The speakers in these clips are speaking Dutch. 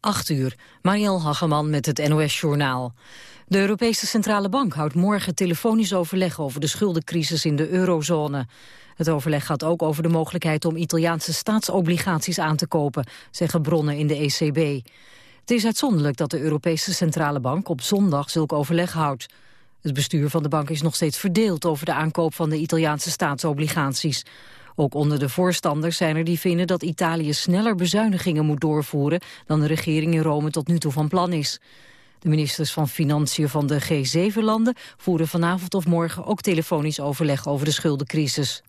8 uur, Mariel Hageman met het NOS-journaal. De Europese Centrale Bank houdt morgen telefonisch overleg over de schuldencrisis in de eurozone. Het overleg gaat ook over de mogelijkheid om Italiaanse staatsobligaties aan te kopen, zeggen bronnen in de ECB. Het is uitzonderlijk dat de Europese Centrale Bank op zondag zulk overleg houdt. Het bestuur van de bank is nog steeds verdeeld over de aankoop van de Italiaanse staatsobligaties. Ook onder de voorstanders zijn er die vinden dat Italië sneller bezuinigingen moet doorvoeren dan de regering in Rome tot nu toe van plan is. De ministers van Financiën van de G7-landen voeren vanavond of morgen ook telefonisch overleg over de schuldencrisis.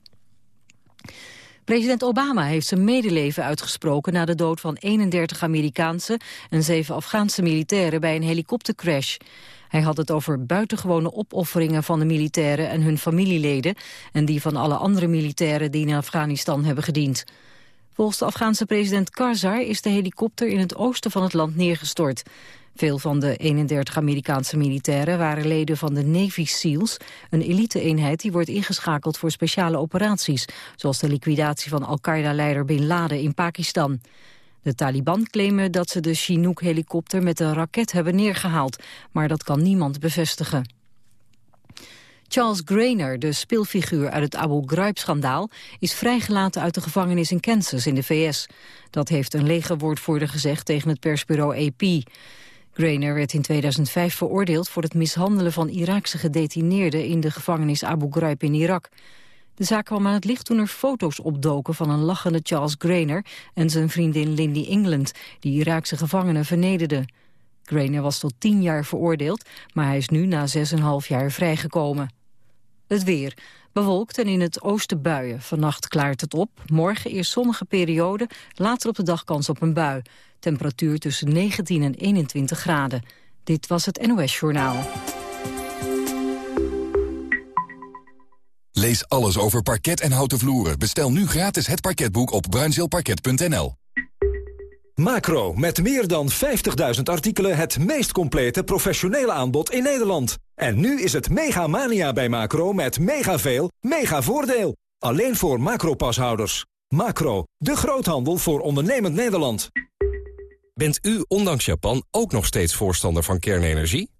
President Obama heeft zijn medeleven uitgesproken na de dood van 31 Amerikaanse en 7 Afghaanse militairen bij een helikoptercrash. Hij had het over buitengewone opofferingen van de militairen en hun familieleden en die van alle andere militairen die in Afghanistan hebben gediend. Volgens de Afghaanse president Karzai is de helikopter in het oosten van het land neergestort. Veel van de 31 Amerikaanse militairen waren leden van de Navy SEALs, een elite-eenheid die wordt ingeschakeld voor speciale operaties, zoals de liquidatie van Al-Qaeda-leider Bin Laden in Pakistan. De Taliban claimen dat ze de Chinook-helikopter met een raket hebben neergehaald, maar dat kan niemand bevestigen. Charles Grainer, de speelfiguur uit het Abu Ghraib-schandaal... is vrijgelaten uit de gevangenis in Kansas in de VS. Dat heeft een legerwoordvoerder gezegd tegen het persbureau AP. Grainer werd in 2005 veroordeeld voor het mishandelen van Iraakse gedetineerden... in de gevangenis Abu Ghraib in Irak. De zaak kwam aan het licht toen er foto's opdoken van een lachende Charles Grainer en zijn vriendin Lindy England, die Iraakse gevangenen vernederden. Grainer was tot tien jaar veroordeeld, maar hij is nu na 6,5 jaar vrijgekomen. Het weer. Bewolkt en in het oosten buien. Vannacht klaart het op. Morgen eerst zonnige periode, later op de dag kans op een bui. Temperatuur tussen 19 en 21 graden. Dit was het NOS Journaal. Lees alles over parket en houten vloeren. Bestel nu gratis het parketboek op bruinzeelparket.nl. Macro, met meer dan 50.000 artikelen het meest complete professionele aanbod in Nederland. En nu is het mega mania bij Macro met mega veel, mega voordeel. Alleen voor Macro-pashouders. Macro, de groothandel voor ondernemend Nederland. Bent u ondanks Japan ook nog steeds voorstander van kernenergie?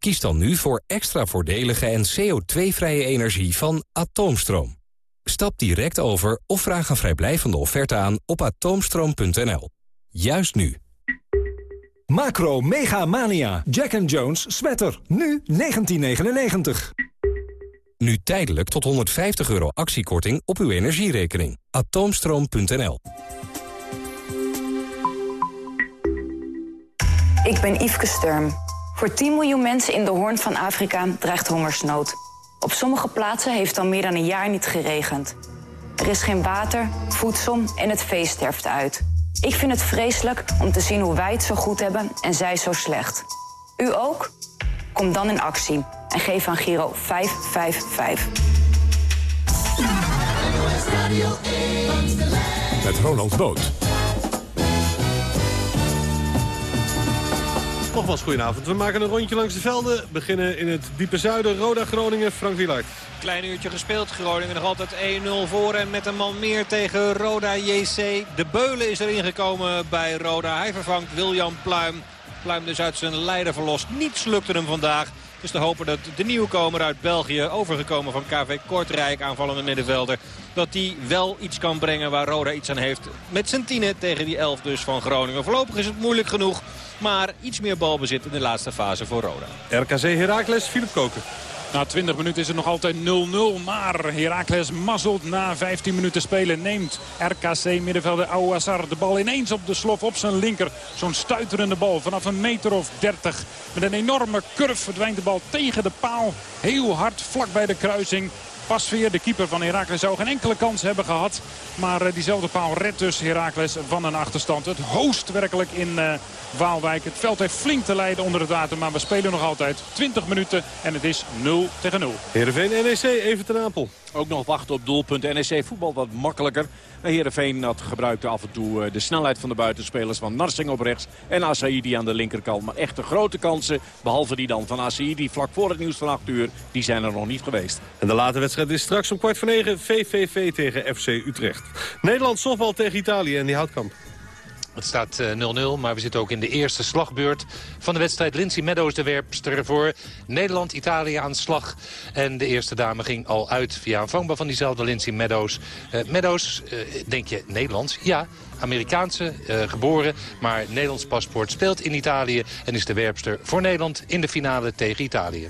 Kies dan nu voor extra voordelige en CO2-vrije energie van Atoomstroom. Stap direct over of vraag een vrijblijvende offerte aan op atoomstroom.nl. Juist nu. Macro Mega Mania. Jack and Jones sweater. Nu 1999. Nu tijdelijk tot 150 euro actiekorting op uw energierekening. Atoomstroom.nl Ik ben Yveske Sturm. Voor 10 miljoen mensen in de hoorn van Afrika dreigt hongersnood. Op sommige plaatsen heeft al meer dan een jaar niet geregend. Er is geen water, voedsel en het vee sterft uit. Ik vind het vreselijk om te zien hoe wij het zo goed hebben en zij zo slecht. U ook? Kom dan in actie en geef aan Giro 555. Met Ronald Boot. Nogmaals goedenavond. We maken een rondje langs de velden. Beginnen in het diepe zuiden. Roda Groningen, Frank Wielaert. Klein uurtje gespeeld. Groningen nog altijd 1-0 voor. En met een man meer tegen Roda JC. De Beulen is erin gekomen bij Roda. Hij vervangt William Pluim. Pluim dus uit zijn leider verlost. Niets lukte hem vandaag. Dus te hopen dat de nieuwkomer uit België, overgekomen van KV Kortrijk, aanvallende middenvelder, dat die wel iets kan brengen waar Roda iets aan heeft. Met zijn tienen tegen die elf dus van Groningen. Voorlopig is het moeilijk genoeg, maar iets meer balbezit in de laatste fase voor Roda. RKC Heracles, Philip Koken. Na 20 minuten is het nog altijd 0-0. Maar Heracles mazzelt na 15 minuten spelen. Neemt RKC middenvelder Ouassar de bal ineens op de slof op zijn linker. Zo'n stuiterende bal vanaf een meter of 30. Met een enorme curve verdwijnt de bal tegen de paal. Heel hard vlak bij de kruising. Pasveer, de keeper van Heracles, zou geen enkele kans hebben gehad. Maar uh, diezelfde paal redt dus Heracles van een achterstand. Het hoost werkelijk in uh, Waalwijk. Het veld heeft flink te lijden onder het water. Maar we spelen nog altijd 20 minuten en het is 0 tegen 0. Heerenveen NEC, even ten Apel. Ook nog wachten op doelpunt. NEC voetbal wat makkelijker. Heerenveen dat gebruikte af en toe eh, de snelheid van de buitenspelers van Narsing op rechts. En Asaidi aan de linkerkant. Maar echte grote kansen, behalve die dan van Asaidi vlak voor het nieuws van 8 uur, die zijn er nog niet geweest. En de late wedstrijd is straks om kwart voor negen VVV tegen FC Utrecht. Nederland softbal tegen Italië en die houtkamp. Het staat 0-0, maar we zitten ook in de eerste slagbeurt van de wedstrijd. Lindsay Meadows, de werpster voor Nederland-Italië aan slag. En de eerste dame ging al uit via een van diezelfde Lindsay Meadows. Uh, Meadows, uh, denk je Nederlands? Ja, Amerikaanse, geboren, maar Nederlands paspoort. Speelt in Italië en is de werpster voor Nederland in de finale tegen Italië.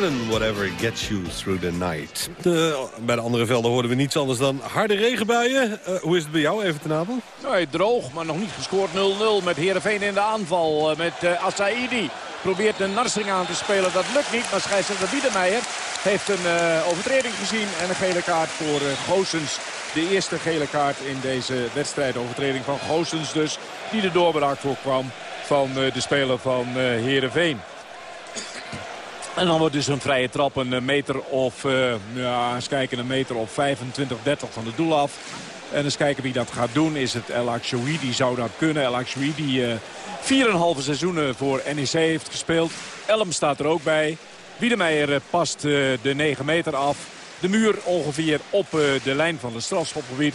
Lennon, Whatever Gets You Through the Night. De, bij de andere velden hoorden we niets anders dan harde regenbuien. Uh, hoe is het bij jou, even ten Apel? Nee, droog, maar nog niet gescoord 0-0 met Heerenveen in de aanval. Uh, met uh, Assaidi probeert een narsing aan te spelen. Dat lukt niet, maar scheidsrechter Biedemeijer heeft een overtreding gezien. En een gele kaart voor Goosens. De eerste gele kaart in deze wedstrijd. Overtreding van Goosens dus, die de doorbraak voorkwam van de speler van Heerenveen. En dan wordt dus een vrije trap een meter of, uh, ja, eens kijken, een meter of 25, 30 van het doel af. En eens kijken wie dat gaat doen. Is het El Akshoui, die zou dat kunnen. El Akshoui die uh, 4,5 seizoenen voor NEC heeft gespeeld. Elm staat er ook bij. Wiedemeijer past de 9 meter af. De muur ongeveer op de lijn van het strafschopgebied.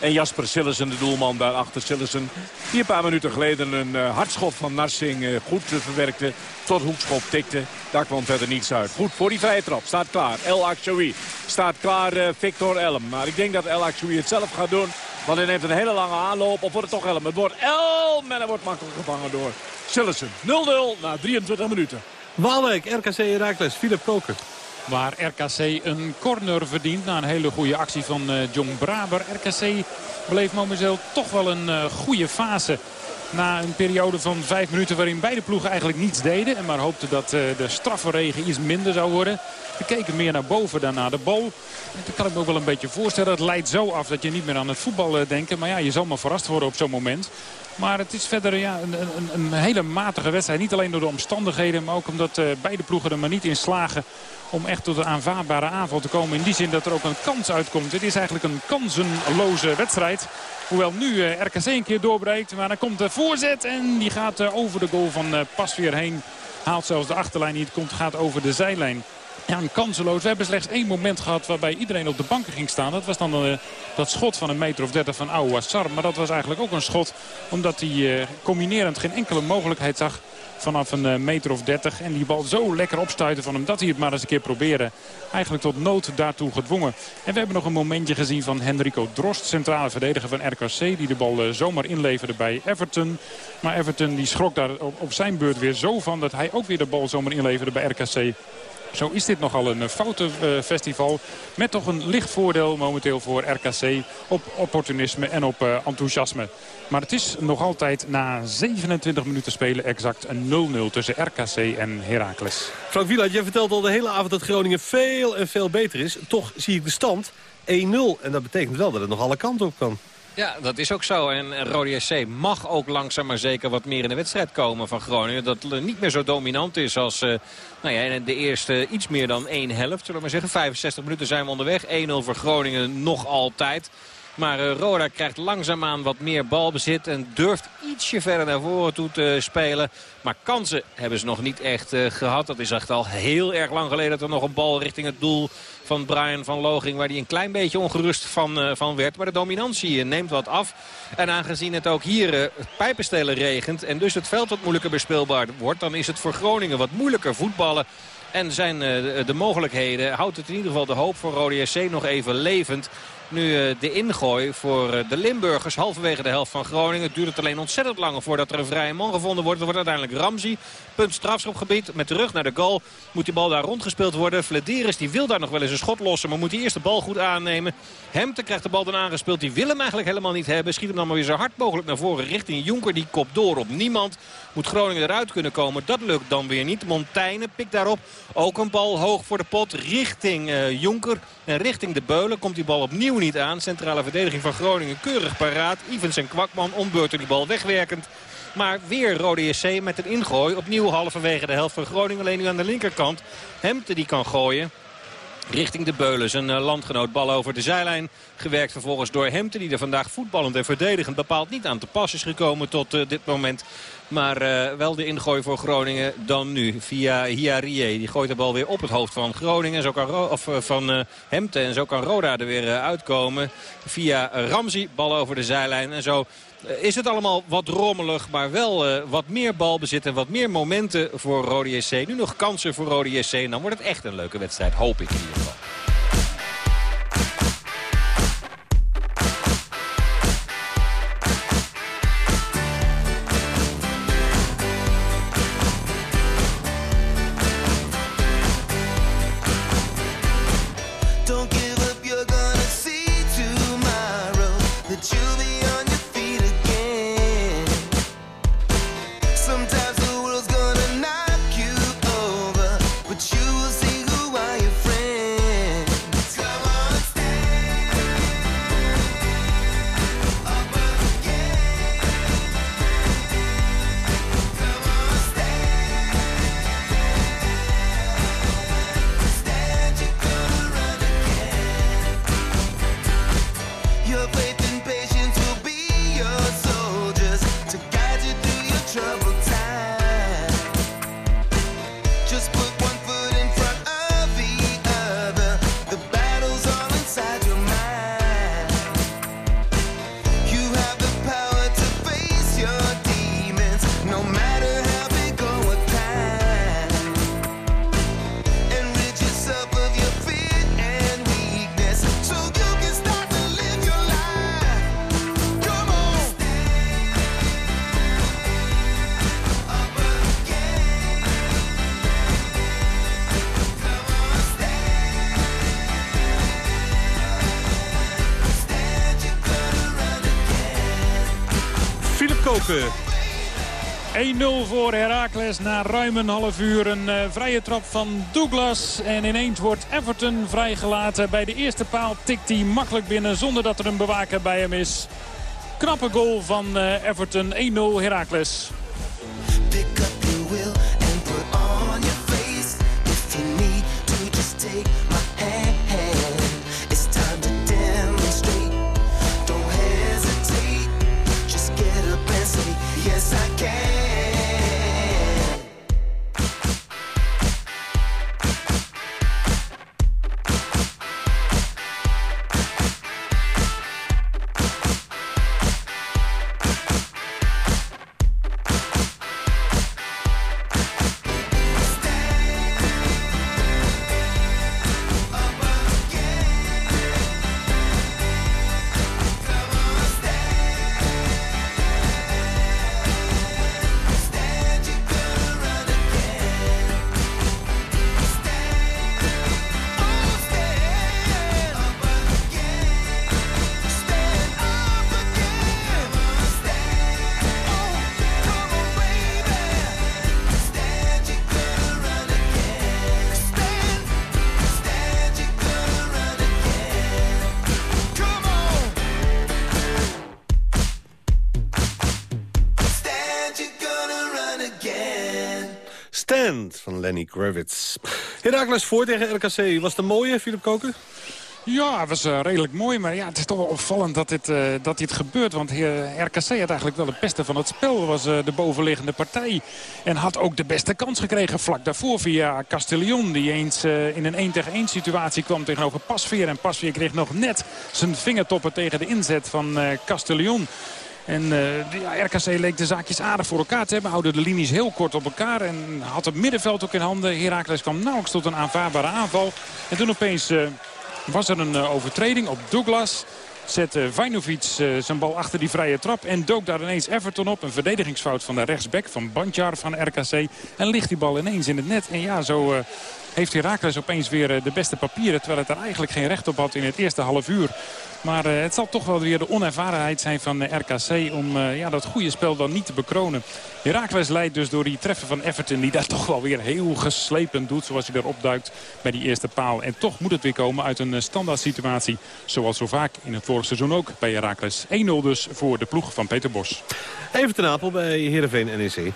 En Jasper Sillessen, de doelman daarachter. Sillessen, die een paar minuten geleden een uh, hardschop van Narsing uh, goed uh, verwerkte. Tot hoekschop tikte. Daar kwam verder niets uit. Goed, voor die vrije trap. Staat klaar. El Akshoui. Staat klaar Victor Elm. Maar ik denk dat El Akshoui het zelf gaat doen. Want hij neemt een hele lange aanloop. Of wordt het toch Elm? Het wordt Elm. En hij wordt makkelijk gevangen door Sillessen. 0-0 na 23 minuten. Waalwijk, RKC Herakles, Philip Koker. Waar RKC een corner verdient na een hele goede actie van uh, John Braber. RKC beleeft momenteel toch wel een uh, goede fase. Na een periode van vijf minuten waarin beide ploegen eigenlijk niets deden. En maar hoopten dat de straffenregen iets minder zou worden. We keken meer naar boven dan naar de bal. Dat kan ik me ook wel een beetje voorstellen. Het leidt zo af dat je niet meer aan het voetbal denkt. Maar ja, je zal maar verrast worden op zo'n moment. Maar het is verder ja, een, een, een, hele matige wedstrijd. Niet alleen door de omstandigheden, maar ook omdat beide ploegen er maar niet in slagen om echt tot een aanvaardbare aanval te komen. In die zin dat er ook een kans uitkomt. Het is eigenlijk een kansenloze wedstrijd. Hoewel nu eh, RKC een keer doorbreekt. Maar dan komt de voorzet en die gaat uh, over de goal van Pasveer heen. Haalt zelfs de achterlijn niet, komt, gaat over de zijlijn. Ja, een kanseloos. We hebben slechts één moment gehad waarbij iedereen op de banken ging staan. Dat was dan dat schot van een meter of dertig van Ouassar. Maar dat was eigenlijk ook een schot omdat hij combinerend geen enkele mogelijkheid zag vanaf een uh, meter of 30. En die bal zo lekker opstuiten van hem dat hij het maar eens een keer probeerde. Eigenlijk tot nood daartoe gedwongen. En we hebben nog een momentje gezien van Henrico Drost, centrale verdediger van RKC. Die de bal zomaar inleverde bij Everton. Maar Everton die schrok daar op, zijn beurt weer zo van dat hij ook weer de bal zomaar inleverde bij RKC. Zo is dit nogal een foutenfestival. Met toch een licht voordeel momenteel voor RKC op opportunisme en op enthousiasme. Maar het is nog altijd na 27 minuten spelen exact een 0-0 tussen RKC en Heracles. Frank Wieland, jij vertelt al de hele avond dat Groningen veel en veel beter is. Toch zie ik de stand 1-0. En dat betekent wel dat het nog alle kanten op kan. Ja, dat is ook zo. En Rode SC mag ook langzaam maar zeker wat meer in de wedstrijd komen van Groningen. Dat het niet meer zo dominant is als uh, nou ja, de eerste iets meer dan één helft. Zullen we maar zeggen. 65 minuten zijn we onderweg. 1-0 voor Groningen nog altijd. Maar uh, Roda krijgt langzaamaan wat meer balbezit en durft ietsje verder naar voren toe te spelen. Maar kansen hebben ze nog niet echt uh, gehad. Dat is echt al heel erg lang geleden dat er nog een bal richting het doel van Brian van Loging... waar hij een klein beetje ongerust van, uh, van werd. Maar de dominantie neemt wat af. En aangezien het ook hier pijpenstelen regent... en dus het veld wat moeilijker bespeelbaar wordt... dan is het voor Groningen wat moeilijker voetballen. En zijn de mogelijkheden, houdt het in ieder geval de hoop voor Rode SC nog even levend. Nu eh, de ingooi voor eh, de Limburgers halverwege de helft van Groningen. Het duurt het alleen ontzettend lang voordat er een vrije man gevonden wordt. Het wordt uiteindelijk Ramsey. Punt strafschopgebied met de rug naar de goal. Moet die bal daar rondgespeeld worden. Flederis die wil daar nog wel eens een schot lossen. Maar moet die eerst de bal goed aannemen. Hemte krijgt de bal dan aangespeeld. Die wil hem eigenlijk helemaal niet hebben. Schiet hem dan maar weer zo hard mogelijk naar voren richting Jonker. Die kop door op niemand. Moet Groningen eruit kunnen komen. Dat lukt dan weer niet. Montaigne pikt daarop ook een bal hoog voor de pot richting uh, Jonker. En richting de Beulen komt die bal opnieuw niet aan. Centrale verdediging van Groningen keurig paraat. Evans en Kwakman ombeurten die bal wegwerkend. Maar weer Rode SC met een ingooi. Opnieuw halverwege de helft van Groningen. Alleen nu aan de linkerkant. Hemte die kan gooien richting de Beulen. Zijn eh, landgenoot bal over de zijlijn. Gewerkt vervolgens door Hemte die er vandaag voetballend en verdedigend bepaald niet aan te pas is gekomen tot uh, dit moment. Maar uh, wel de ingooi voor Groningen dan nu via Hiarie. Die gooit de bal weer op het hoofd van Groningen. Zo kan of, uh, van uh, en zo kan Roda er weer uitkomen. Via Ramzi, bal over de zijlijn. En zo is het allemaal wat rommelig, maar wel wat meer balbezit en wat meer momenten voor Rode SC. Nu nog kansen voor Rode SC en dan wordt het echt een leuke wedstrijd, hoop ik in ieder geval. Na ruim een half uur. Een uh, vrije trap van Douglas. En ineens wordt Everton vrijgelaten. Bij de eerste paal tikt hij makkelijk binnen zonder dat er een bewaker bij hem is. Knappe goal van uh, Everton. 1-0 Heracles. Kravitz. Herakles voor tegen RKC. Was het een mooie, Philip Koken? Ja, het was uh, redelijk mooi. Maar ja, het is toch wel opvallend dat dit, uh, dat dit gebeurt. Want RKC had eigenlijk wel het beste van het spel. Was uh, de bovenliggende partij. En had ook de beste kans gekregen vlak daarvoor via Castellion. Die eens in een 1 tegen 1 situatie kwam tegenover Pasveer. En Pasveer kreeg nog net zijn vingertoppen tegen de inzet van Castellion. En uh, ja, RKC leek de zaakjes aardig voor elkaar te hebben. Houden de linies heel kort op elkaar. En had het middenveld ook in handen. Herakles kwam nauwelijks tot een aanvaardbare aanval. En toen opeens uh, was er een uh, overtreding op Douglas. Zette Vajnovic zijn bal achter die vrije trap. En dook daar ineens Everton op. Een verdedigingsfout van de rechtsback van Bandjar van RKC. En ligt die bal ineens in het net. En ja, zo heeft Herakles opeens weer de beste papieren. Terwijl het er eigenlijk geen recht op had in het eerste half uur. Maar uh, het zal toch wel weer de onervarenheid zijn van eh, RKC om uh, ja, dat goede spel dan niet te bekronen. Herakles leidt dus door die treffen van Everton die daar toch wel weer heel geslepen doet. Zoals hij erop duikt bij die eerste paal. En toch moet het weer komen uit een standaard situatie. Zoals zo vaak in het vorige seizoen ook bij Herakles. 1-0 dus voor de ploeg van Peter Bos. Even ten Apel bij Heerenveen NEC.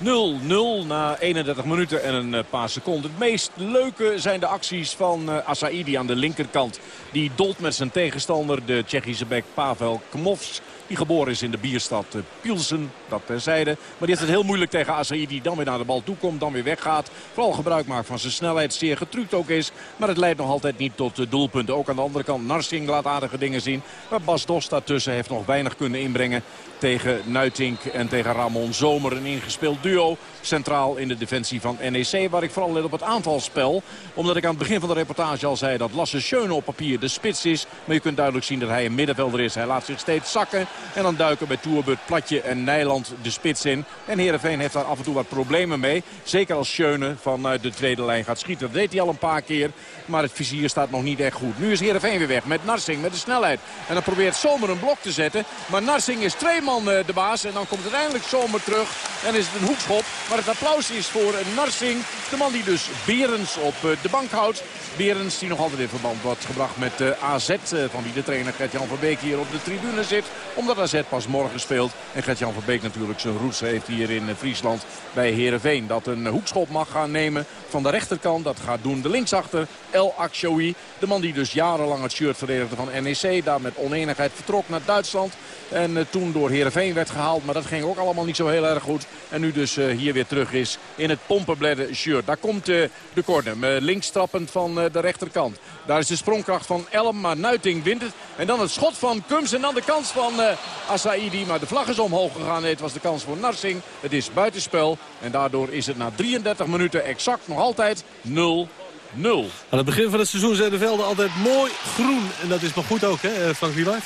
0-0 na 31 minuten en een paar seconden. Het meest leuke zijn de acties van uh, Asaidi aan de linkerkant. Die dolt met zijn tegenstander, de Tsjechische bek Pavel Kmovs. Die geboren is in de bierstad eh, Pilsen, dat terzijde. Maar die heeft het heel moeilijk tegen Asaidi. Die dan weer naar de bal toe komt, dan weer weggaat. Vooral gebruik maakt van zijn snelheid. Zeer getrukt ook is. Maar het leidt nog altijd niet tot eh, doelpunten. Ook aan de andere kant, Narsing laat aardige dingen zien. Maar Bas Dos daartussen heeft nog weinig kunnen inbrengen tegen Nuitink en tegen Ramon Zomer. Een ingespeeld duo centraal in de defensie van NEC. Waar ik vooral let op het aanvalspel. Omdat ik aan het begin van de reportage al zei dat Lasse Schöne op papier de spits is. Maar je kunt duidelijk zien dat hij een middenvelder is. Hij laat zich steeds zakken. En dan duiken bij Toerbut, Platje en Nijland de spits in. En Heerenveen heeft daar af en toe wat problemen mee. Zeker als Schöne vanuit de tweede lijn gaat schieten. Dat deed hij al een paar keer. Maar het vizier staat nog niet echt goed. Nu is Heerenveen weer weg met Narsing met de snelheid. En dan probeert Zomer een blok te zetten. Maar Narsing is twee man eh, de baas. En dan komt uiteindelijk Zomer terug. En is het een hoekschop. Maar het applaus is voor Narsing. De man die dus Berens op eh, de bank houdt. Berens die nog altijd in verband wordt gebracht met de AZ. Eh, van wie de trainer Gert-Jan van Beek hier op de tribune zit. Omdat AZ pas morgen speelt. En Gert-Jan van Beek natuurlijk zijn roots heeft hier in Friesland bij Heerenveen. Dat een hoekschop mag gaan nemen van de rechterkant. Dat gaat doen de linksachter El Akshoui. De man die dus jarenlang het shirt verdedigde van NEC. Daar met oneenigheid vertrok naar Duitsland. En toen door Heerenveen werd gehaald. Maar dat ging ook allemaal niet zo heel erg goed. En nu dus hier weer terug is in het pompenbledden shirt. Daar komt uh, de corner. links trappend van de rechterkant. Daar is de sprongkracht van Elm. Maar Nuiting wint het. En dan het schot van Kums. En dan de kans van Asaidi. Maar de vlag is omhoog gegaan. Het was de kans voor Narsing. Het is buitenspel. En daardoor is het na 33 minuten exact nog altijd 0 0. Aan het begin van het seizoen zijn de velden altijd mooi groen. En dat is maar goed ook, hè, Frank Wieland?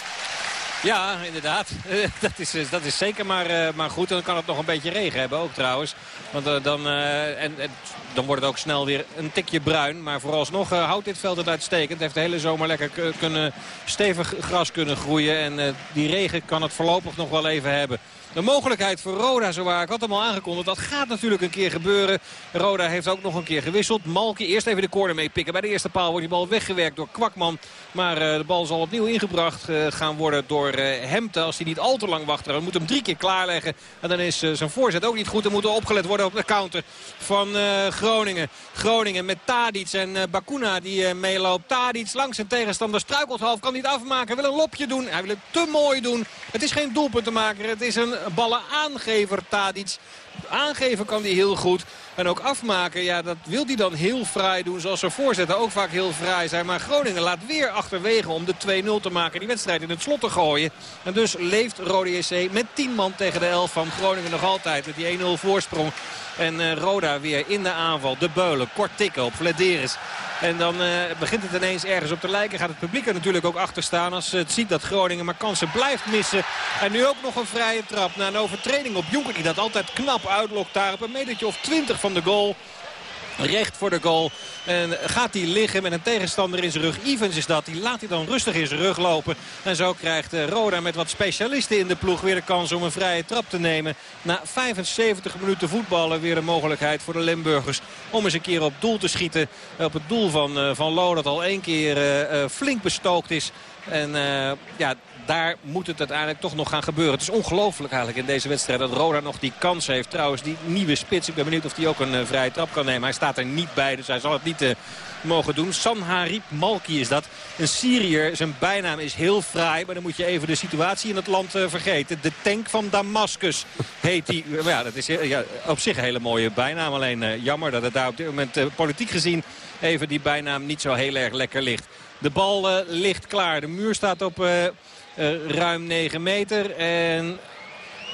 Ja, inderdaad. dat, is, eh, dat is zeker maar, uh, maar goed. En dan kan het nog een beetje regen hebben ook trouwens. Want uh, dan, en, en, dan wordt het ook snel weer een tikje bruin. Maar vooralsnog houdt dit veld het uitstekend. Het heeft de hele zomer lekker kunnen, stevig gras kunnen groeien. En die regen kan het voorlopig nog wel even hebben. De mogelijkheid voor Roda, zowaar ik had hem al aangekondigd. Dat gaat natuurlijk een keer gebeuren. Roda heeft ook nog een keer gewisseld. Malki eerst even de corner meepikken. Bij de eerste paal wordt die bal weggewerkt door Kwakman. Maar uh, de bal zal opnieuw ingebracht uh, gaan worden door uh, Hemte. Als hij niet al te lang wacht. Dan moet hem drie keer klaarleggen. En dan is zijn voorzet ook niet goed. Er moet er opgelet worden op de counter van Groningen. Groningen met Tadic en Bakuna die meeloopt. Tadic langs zijn tegenstander struikelt half. Kan niet afmaken. Wil een lopje doen. Hij wil het te mooi doen. Het is geen doelpunt te maken. Het is een ballen aangever Tadic. Aangeven kan hij heel goed. En ook afmaken, ja, dat wil hij dan heel fraai doen. Zoals zijn voorzetten ook vaak heel fraai zijn. Maar Groningen laat weer achterwege om de 2-0 te maken. Die wedstrijd in het slot te gooien. En dus leeft Rode JC met 10 man tegen de 11 van Groningen nog altijd. Met die 1-0 voorsprong. En uh, Roda weer in de aanval. De Beulen, kort tikken op Flederis. En dan uh, begint het ineens ergens op te lijken. Gaat het publiek er natuurlijk ook achter staan. Als het ziet dat Groningen maar kansen blijft missen. En nu ook nog een vrije trap. Na een overtreding op Jonker. Die dat altijd knap uitlokt daar op een metertje of 20 van de goal. Recht voor de goal. En gaat hij liggen met een tegenstander in zijn rug. Evans is dat. Die laat hij dan rustig in zijn rug lopen. En zo krijgt eh, Roda met wat specialisten in de ploeg weer de kans om een vrije trap te nemen. Na 75 minuten voetballen weer een mogelijkheid voor de Limburgers. Om eens een keer op doel te schieten. Op het doel van, uh, van Lo dat al één keer uh, flink bestookt is. En ja, daar moet het uiteindelijk toch nog gaan gebeuren. Het is ongelooflijk eigenlijk in deze wedstrijd dat Roda nog die kans heeft. Trouwens, die nieuwe spits, ik ben benieuwd of hij ook een uh, vrije trap kan nemen. Hij staat er niet bij, dus hij zal het niet uh, mogen doen. Sanharib Malki is dat. Een Syriër, zijn bijnaam is heel fraai. Maar dan moet je even de situatie in het land uh, vergeten. De tank van Damascus heet hij. ja, dat is ja, op zich een hele mooie bijnaam. Alleen jammer dat het daar op dit moment politiek gezien even die bijnaam niet zo heel erg lekker ligt. De bal ligt klaar. De muur staat op ruim 9 meter. En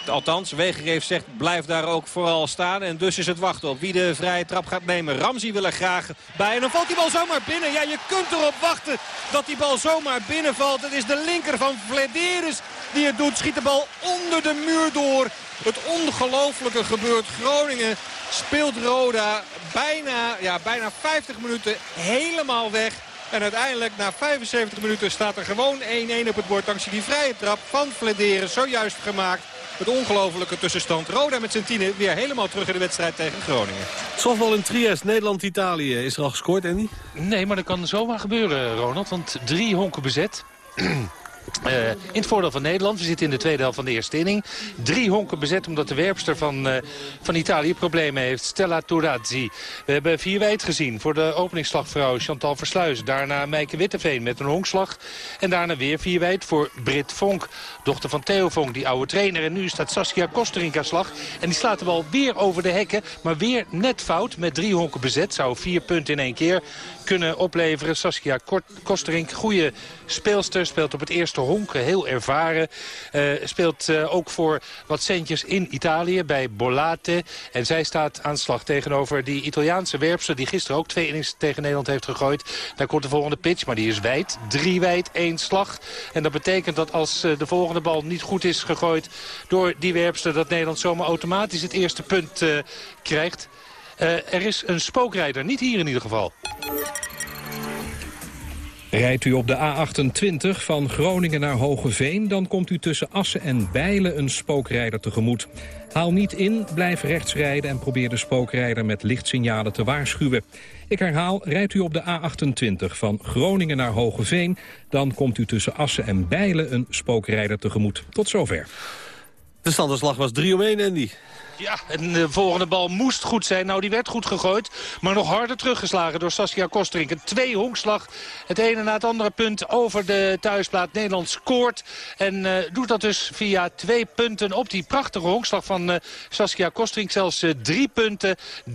althans, Wegereef zegt blijf daar ook vooral staan. En dus is het wachten op wie de vrije trap gaat nemen. Ramsey wil er graag bij. En dan valt die bal zomaar binnen. Ja, je kunt erop wachten dat die bal zomaar binnenvalt. Het is de linker van Vladeris die het doet. Schiet de bal onder de muur door. Het ongelofelijke gebeurt. Groningen speelt Roda bijna, ja, bijna 50 minuten helemaal weg. En uiteindelijk na 75 minuten staat er gewoon 1-1 op het bord. Dankzij die vrije trap van Vlederen zojuist gemaakt. Het ongelofelijke tussenstand. Roda met zijn tienen weer helemaal terug in de wedstrijd tegen Groningen. Softbal in Trieste, Nederland-Italië. Is er al gescoord, Andy? Nee, maar dat kan zomaar gebeuren, Ronald. Want drie honken bezet. Uh, in het voordeel van Nederland. We zitten in de tweede helft van de eerste inning. Drie honken bezet omdat de werpster van, uh, van Italië problemen heeft. Stella Turazzi. We hebben vier wijd gezien voor de openingsslagvrouw Chantal Versluis. Daarna Meike Witteveen met een honkslag. En daarna weer vier wijd voor Brit Vonk. Dochter van Theo Vonk, die oude trainer. En nu staat Saskia Kosterink slag. En die slaat de bal weer over de hekken. Maar weer net fout met drie honken bezet. Zou vier punten in één keer kunnen opleveren. Saskia Kosterink, goede speelster. Speelt op het eerste honk, heel ervaren. Uh, speelt uh, ook voor wat centjes in Italië bij Bolate. En zij staat aan slag tegenover die Italiaanse werpster... die gisteren ook twee innings tegen Nederland heeft gegooid. Daar komt de volgende pitch, maar die is wijd. Drie wijd, één slag. En dat betekent dat als uh, de volgende bal niet goed is gegooid... door die werpster, dat Nederland zomaar automatisch het eerste punt krijgt... Uh, er is een spookrijder, niet hier in ieder geval. Rijdt u op de A28 van Groningen naar Hogeveen... dan komt u tussen Assen en Bijlen een spookrijder tegemoet. Haal niet in, blijf rechts rijden en probeer de spookrijder met lichtsignalen te waarschuwen. Ik herhaal, rijdt u op de A28 van Groningen naar Hogeveen... dan komt u tussen Assen en Bijlen een spookrijder tegemoet. Tot zover. De standaardslag was 3 om 1, Andy. Ja, en de volgende bal moest goed zijn. Nou, die werd goed gegooid. Maar nog harder teruggeslagen door Saskia Kosterink. Een twee honkslag. Het ene na het andere punt over de thuisplaat. Nederland scoort. En uh, doet dat dus via twee punten op die prachtige honkslag van uh, Saskia Kosterink. Zelfs uh, drie punten. 3-0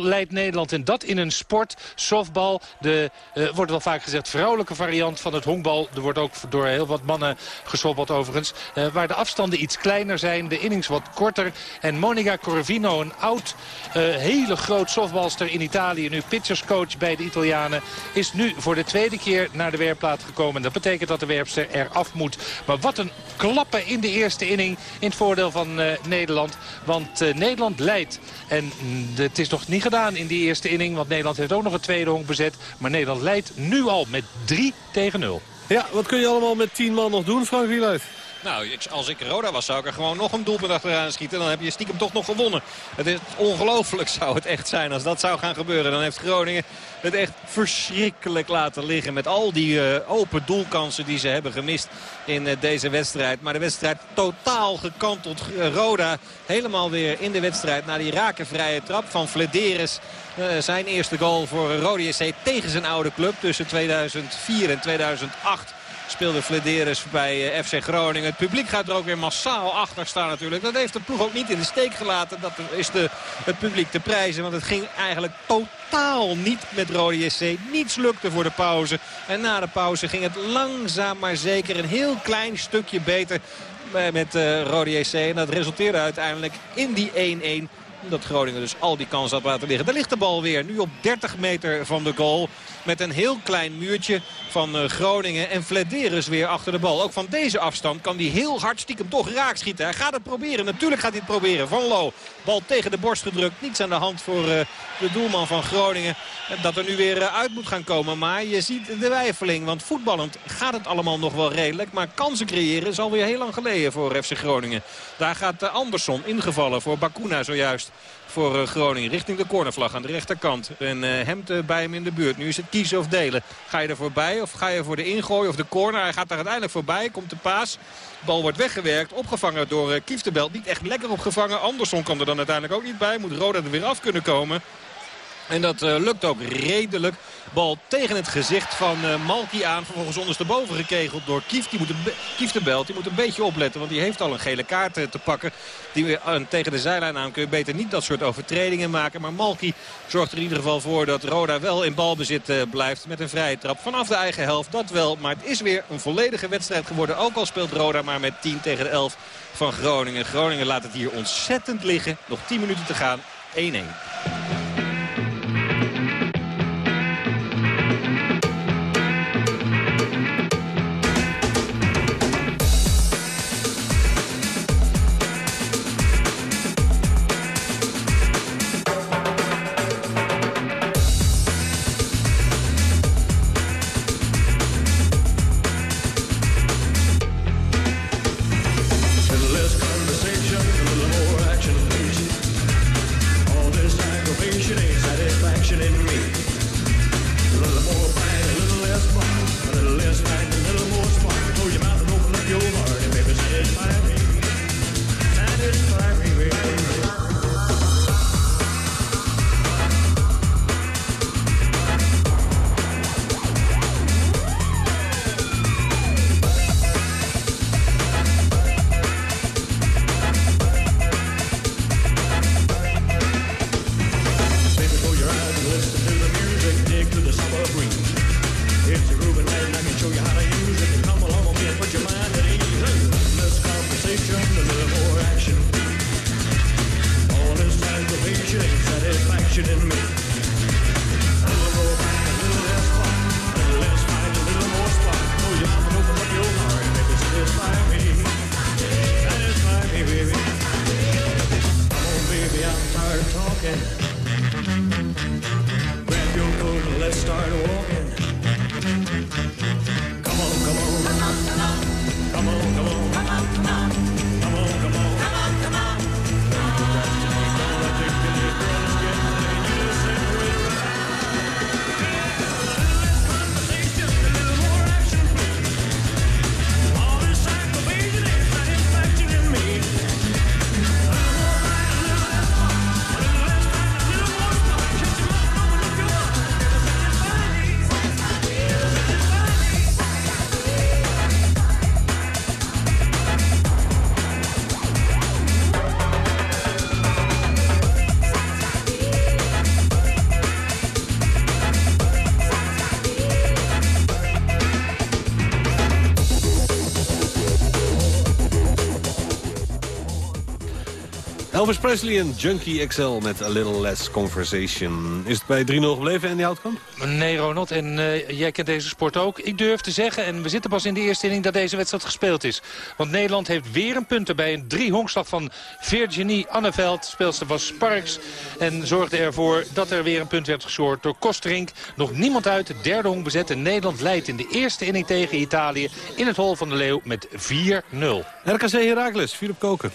leidt Nederland. En dat in een sport, softbal. De, wordt wel vaak gezegd, vrouwelijke variant van het honkbal. Er wordt ook door heel wat mannen gesoftbald overigens. waar de afstanden iets kleiner zijn. De innings wat korter. En Monica Corvino, een oud, uh, hele groot softbalster in Italië. Nu pitcherscoach bij de Italianen. Is nu voor de tweede keer naar de werpplaat gekomen. Dat betekent dat de werpster eraf moet. Maar wat een klappen in de eerste inning in het voordeel van uh, Nederland. Want uh, Nederland leidt. En mm, het is nog niet gedaan in die eerste inning. Want Nederland heeft ook nog een tweede honk bezet. Maar Nederland leidt nu al met 3 tegen 0. Ja, wat kun je allemaal met 10 man nog doen, Frank Wieluid? Nou, als ik Roda was, zou ik er gewoon nog een doelpunt achteraan schieten. Dan heb je stiekem toch nog gewonnen. Het is ongelooflijk zou het echt zijn als dat zou gaan gebeuren. Dan heeft Groningen het echt verschrikkelijk laten liggen. Met al die uh, open doelkansen die ze hebben gemist in uh, deze wedstrijd. Maar de wedstrijd totaal gekanteld. Uh, Roda helemaal weer in de wedstrijd na die rakenvrije trap van Flederis. zijn eerste goal voor Rode SC tegen zijn oude club tussen 2004 en 2008 speelde Flederis bij eh, FC Groningen. Het publiek gaat er ook weer massaal achter staan natuurlijk. Dat heeft de ploeg ook niet in de steek gelaten. Dat is de, het publiek te prijzen. Want het ging eigenlijk totaal niet met Rode JC. Niets lukte voor de pauze. En na de pauze ging het langzaam maar zeker een heel klein stukje beter met uh, Rode. En dat resulteerde uiteindelijk in die 1-1 omdat Groningen dus al die kans had laten liggen. Daar ligt de bal weer. Nu op 30 meter van de goal. Met een heel klein muurtje van eh, Groningen. En Flederis weer achter de bal. Ook van deze afstand kan hij heel hard stiekem toch raak schieten. Hij gaat het proberen. Natuurlijk gaat hij het proberen. Van Lo. Bal tegen de borst gedrukt. Niets aan de hand voor uh, de doelman van Groningen. Dat er nu weer uh, uit moet gaan komen. Maar je ziet de wijfeling. Want voetballend gaat het allemaal nog wel redelijk. Maar kansen creëren is alweer heel lang geleden voor FC Groningen. Daar gaat Andersson ingevallen voor Bakuna zojuist voor Groningen. Richting de cornervlag aan de rechterkant. En uh, Hemd bij hem in de buurt. Nu is het kiezen of delen. Ga je er voorbij of ga je voor de ingooi of de corner? Hij gaat daar uiteindelijk voorbij. Komt de paas. Bal wordt weggewerkt. Opgevangen door uh, Kieftenbelt. Niet echt lekker opgevangen. Anderson kan er dan uiteindelijk ook niet bij. Moet Roda er weer af kunnen komen. En dat uh, lukt ook redelijk. Bal tegen het gezicht van uh, Malki aan. Vervolgens ondersteboven gekegeld door Kieft. Die moet een Kieftenbelt. Die moet een beetje opletten. Want die heeft al een gele kaart uh, te pakken. Die, tegen de zijlijn aan kun je beter niet dat soort overtredingen maken. Maar Malki zorgt er in ieder geval voor dat Roda wel in balbezit blijft. Met een vrije trap vanaf de eigen helft. Dat wel. Maar het is weer een volledige wedstrijd geworden. Ook al speelt Roda maar met 10 tegen de 11 van Groningen. Groningen laat het hier ontzettend liggen. Nog 10 minuten te gaan. 1-1. Elvis Presley en Junkie XL met A Little Less Conversation. Is het bij 3-0 gebleven, Andy Houtkamp? Nee, Ronald. En uh, jij kent deze sport ook. Ik durf te zeggen, en we zitten pas in de eerste inning... dat deze wedstrijd gespeeld is. Want Nederland heeft weer een punt erbij. Een drie-honkslag van Virginie Anneveld, speelster van Sparks. En zorgde ervoor dat er weer een punt werd gescoord door Kosterink. Nog niemand uit, de derde honk bezet. En Nederland leidt in de eerste inning tegen Italië... in het hol van de Leeuw met 4-0. RKC Herakles, Philip Koken.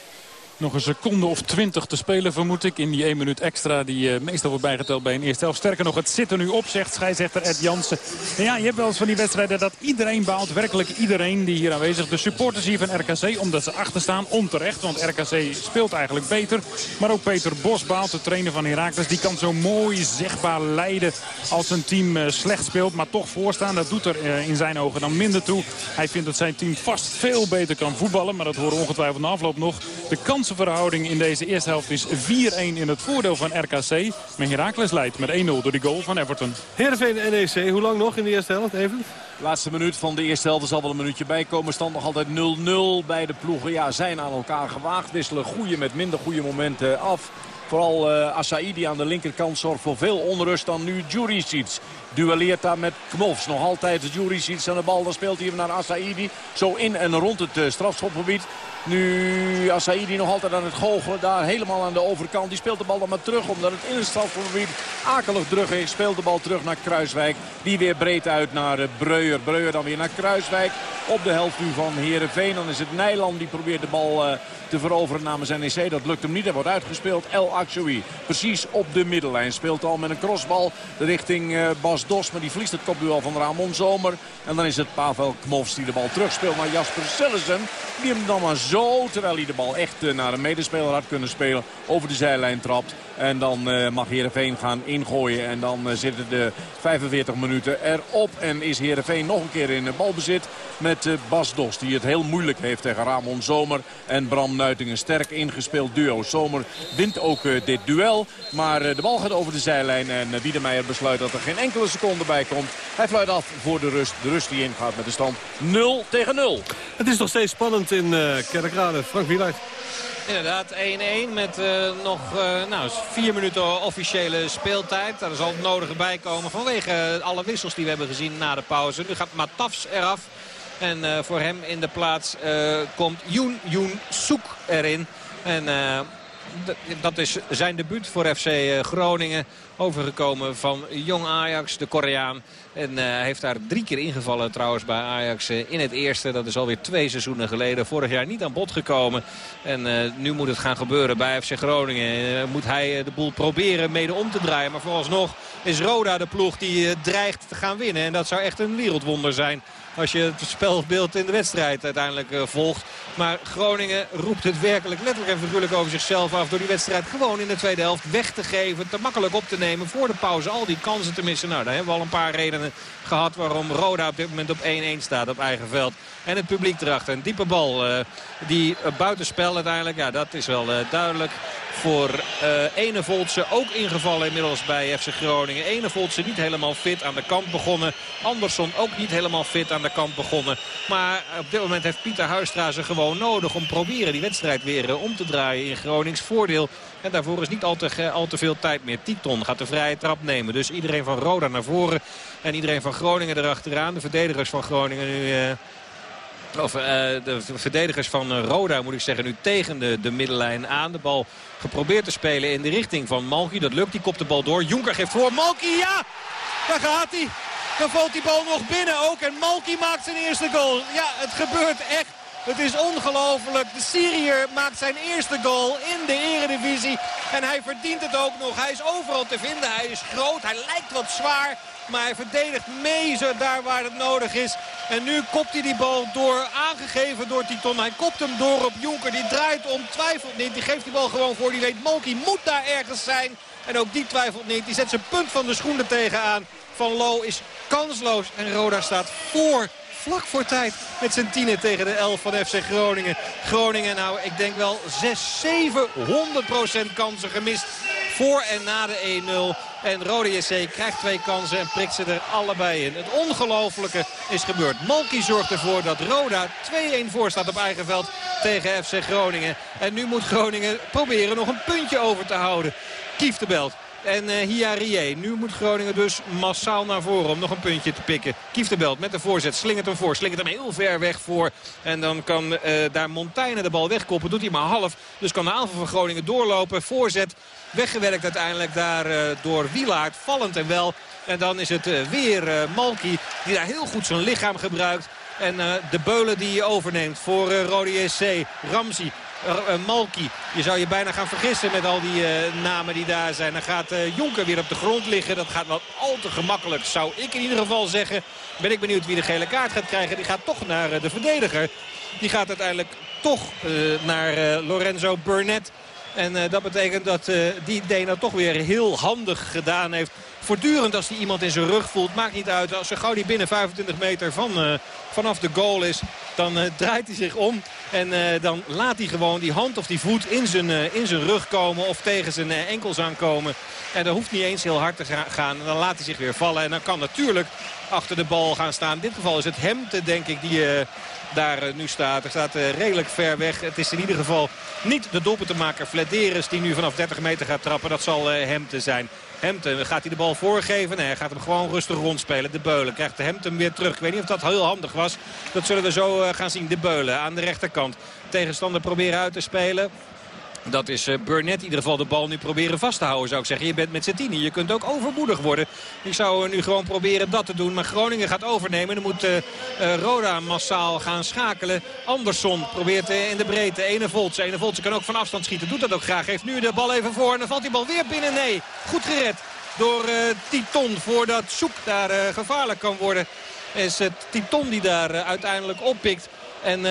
Nog een seconde of twintig te spelen vermoed ik. In die 1 minuut extra die uh, meestal wordt bijgeteld bij een eerste helft. Sterker nog, het zit er nu op, zegt scheidsrechter Ed Jansen. En ja, je hebt wel eens van die wedstrijden dat iedereen baalt. Werkelijk iedereen die hier aanwezig. De supporters hier van RKC, omdat ze achter staan. Onterecht, want RKC speelt eigenlijk beter. Maar ook Peter Bos baalt, de trainer van Heracles. Die kan zo mooi zegbaar leiden als een team uh, slecht speelt. Maar toch voorstaan, dat doet er uh, in zijn ogen dan minder toe. Hij vindt dat zijn team vast veel beter kan voetballen. Maar dat horen ongetwijfeld na afloop nog. De kans kansenverhouding in deze eerste helft is 4-1 in het voordeel van RKC. Maar Heracles leidt met 1-0 door die goal van Everton. Heerenveen NEC, hoe lang nog in de eerste helft? Even. Laatste minuut van de eerste helft. Er zal wel een minuutje bij komen. Stand nog altijd 0-0. Beide ploegen ja, zijn aan elkaar gewaagd. Wisselen goede met minder goede momenten af. Vooral uh, Asaidi aan de linkerkant zorgt voor veel onrust dan nu Juricic. Duelleert daar met Kmovs. Nog altijd Juricic aan de bal. Dan speelt hij hem naar Asaidi. Zo in en rond het uh, strafschopgebied. Nu Asaidi nog altijd aan het goochelen. Daar helemaal aan de overkant. Die speelt de bal dan maar terug. Omdat het in het strafgebied akelig druk is. Speelt de bal terug naar Kruiswijk. Die weer breed uit naar uh, Breuer. Breuer dan weer naar Kruiswijk. Op de helft nu van Herenveen. Dan is het Nijland die probeert de bal uh, te veroveren namens NEC. Dat lukt hem niet. Er wordt uitgespeeld. El Achoui. Precies op de middellijn. Speelt al met een crossbal richting uh, Bas Dos. Maar die verliest het kopduel van Ramon Zomer. En dan is het Pavel Kmovs die de bal terugspeelt naar Jasper Sillessen. Die hem dan maar zo, terwijl hij de bal echt uh, naar een medespeler had kunnen spelen, over de zijlijn trapt. En dan uh, mag Heerenveen gaan ingooien. En dan uh, zitten de 45 minuten erop. En is Heerenveen nog een keer in balbezit met uh, Bas Dos. Die het heel moeilijk heeft tegen Ramon Zomer en Bram Nuiting. Een sterk ingespeeld duo. Zomer wint ook dit duel. Maar de bal gaat over de zijlijn. En Wiedemeijer besluit dat er geen enkele seconde bij komt. Hij fluit af voor de rust. De rust die ingaat met de stand 0 tegen 0. Het is nog steeds spannend in Kerkrade. Frank Wieluid. Inderdaad, 1-1 met uh, nog uh, nou, vier minuten officiële speeltijd. Daar zal het nodige bij komen vanwege alle wissels die we hebben gezien na de pauze. Nu gaat Matafs eraf. En uh, voor hem in de plaats komt Yoon Yoon Soek erin. En dat is zijn debuut voor FC Groningen. Overgekomen van Jong Ajax, de Koreaan. En uh, heeft daar drie keer ingevallen trouwens bij Ajax uh, in het eerste. Dat is alweer twee seizoenen geleden. Vorig jaar niet aan bod gekomen. En nu moet het gaan gebeuren bij FC Groningen. moet hij de boel proberen mede om te draaien. Maar vooralsnog is Roda de ploeg die dreigt te gaan winnen. En dat zou echt een wereldwonder zijn als je het spelbeeld in de wedstrijd uiteindelijk uh, volgt. Maar Groningen roept het werkelijk letterlijk en figuurlijk over zichzelf af... door die wedstrijd gewoon in de tweede helft weg te geven. Te makkelijk op te nemen voor de pauze. Al die kansen te missen. Nou, daar hebben we al een paar redenen gehad waarom Roda op dit moment op 1-1 staat op eigen veld. En het publiek erachter. Een diepe bal. Uh, die uh, buitenspel uiteindelijk. Ja, dat is wel uh, duidelijk. Voor uh, Enevoltse ook ingevallen inmiddels bij FC Groningen. Enevoltse niet helemaal fit aan de kant begonnen. Andersson ook niet helemaal fit aan de kant begonnen. Maar op dit moment heeft Pieter Huistra ze gewoon nodig om proberen die wedstrijd weer om te draaien in Gronings voordeel. En daarvoor is niet al te, al te veel tijd meer. Titon gaat de vrije trap nemen. Dus iedereen van Roda naar voren en iedereen van Groningen erachteraan. De verdedigers van Groningen nu... Uh, of uh, de verdedigers van uh, Roda moet ik zeggen nu tegen de, de middenlijn aan. De bal geprobeerd te spelen in de richting van Malki. Dat lukt, die kopt de bal door. Jonker geeft voor. Malki, ja! Daar gaat hij. Dan valt die bal nog binnen ook. En Malki maakt zijn eerste goal. Ja, het gebeurt echt. Het is ongelooflijk. De Syriër maakt zijn eerste goal in de eredivisie. En hij verdient het ook nog. Hij is overal te vinden. Hij is groot. Hij lijkt wat zwaar. Maar hij verdedigt mee daar waar het nodig is. En nu kopt hij die bal door, aangegeven door Titon. Hij kopt hem door op Jonker. Die draait om, twijfelt niet. Die geeft die bal gewoon voor. Die weet Malky moet daar ergens zijn. En ook die twijfelt niet. Die zet zijn punt van de schoenen tegenaan. Van Lo is kansloos. En Roda staat voor vlak voor tijd met zijn tienen tegen de 11 van FC Groningen. Groningen nou, ik denk wel 6, 700% kansen gemist voor en na de 1-0. En Rode JC krijgt twee kansen en prikt ze er allebei in. Het ongelofelijke is gebeurd. Malky zorgt ervoor dat Roda 2-1 voor staat op eigen veld tegen FC Groningen. En nu moet Groningen proberen nog een puntje over te houden. Kief de belt en uh, Hiarie. Nu moet Groningen dus massaal naar voren om nog een puntje te pikken. Kieftenbelt met de voorzet. Slingert hem voor. Slingert hem heel ver weg voor. En dan kan uh, daar Montaigne de bal wegkoppen. Doet hij maar half. Dus kan de aanval van Groningen doorlopen. Voorzet weggewerkt uiteindelijk daar uh, door Wielaard. Vallend en wel. En dan is het weer Malki die daar heel goed zijn lichaam gebruikt. En de beulen die hij overneemt voor uh, Rode SC. Ramsey Malki. Je zou je bijna gaan vergissen met al die uh, namen die daar zijn. Dan gaat uh, Jonker weer op de grond liggen. Dat gaat wat al te gemakkelijk, zou ik in ieder geval zeggen. Ben ik benieuwd wie de gele kaart gaat krijgen. Die gaat toch naar de verdediger. Die gaat uiteindelijk toch naar Lorenzo Burnett. En dat betekent dat die Dena toch weer heel handig gedaan heeft. Voortdurend als hij iemand in zijn rug voelt. Maakt niet uit. Als zo gauw die binnen 25 meter van, vanaf de goal is. Dan draait hij zich om. En uh, dan laat hij gewoon die hand of die voet in zijn, in zijn rug komen of tegen zijn enkels aankomen. En dat hoeft niet eens heel hard te gaan. En dan laat hij zich weer vallen. En dan kan natuurlijk achter de bal gaan staan. In dit geval is het Hemte, denk ik, die daar nu staat. Er staat redelijk ver weg. Het is in ieder geval niet de doelpuntenmaker Flederis die nu vanaf 30 meter gaat trappen. Dat zal Hemte zijn. Hemten gaat hij de bal voorgeven? Nee, hij gaat hem gewoon rustig rondspelen. De Beulen krijgt Hemten weer terug. Ik weet niet of dat heel handig was. Dat zullen we zo gaan zien. De Beulen aan de rechterkant. Tegenstander proberen uit te spelen. Dat is uh, Burnett in ieder geval de bal nu proberen vast te houden zou ik zeggen. Je bent met z'n. Je kunt ook overmoedig worden. Ik zou nu gewoon proberen dat te doen. Maar Groningen gaat overnemen. Dan moet uh, Roda massaal gaan schakelen. Andersson probeert in de breedte. Ene Voltse. Ene Voltse kan ook van afstand schieten. Doet dat ook graag. Geeft nu de bal even voor. En dan valt die bal weer binnen. Nee. Goed gered door Titon. Voordat Soek daar gevaarlijk kan worden. Is het Titon die daar uiteindelijk oppikt. En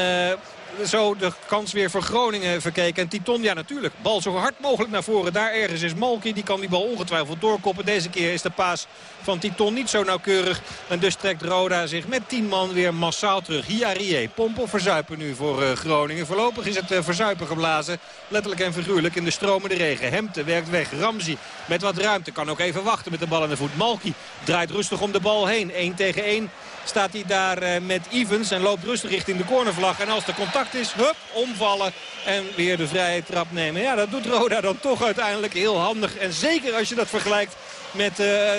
zo de kans weer voor Groningen verkeken. En Titon, ja natuurlijk, bal zo hard mogelijk naar voren. Daar ergens is Malki, die kan die bal ongetwijfeld doorkoppen. Deze keer is de paas van Titon niet zo nauwkeurig. En dus trekt Roda zich met 10 man weer massaal terug. Hiarie, pomp of verzuipen nu voor uh, Groningen. Voorlopig is het uh, verzuipen geblazen. Letterlijk en figuurlijk in de stromende regen. Hemte werkt weg. Ramzi met wat ruimte. Kan ook even wachten met de bal in de voet. Malki draait rustig om de bal heen. 1 tegen 1 staat hij daar uh, met Evans. En loopt rustig richting de cornervlag. En als er contact is, hup, omvallen. En weer de vrije trap nemen. Ja, dat doet Roda dan toch uiteindelijk heel handig. En zeker als je dat vergelijkt met uh,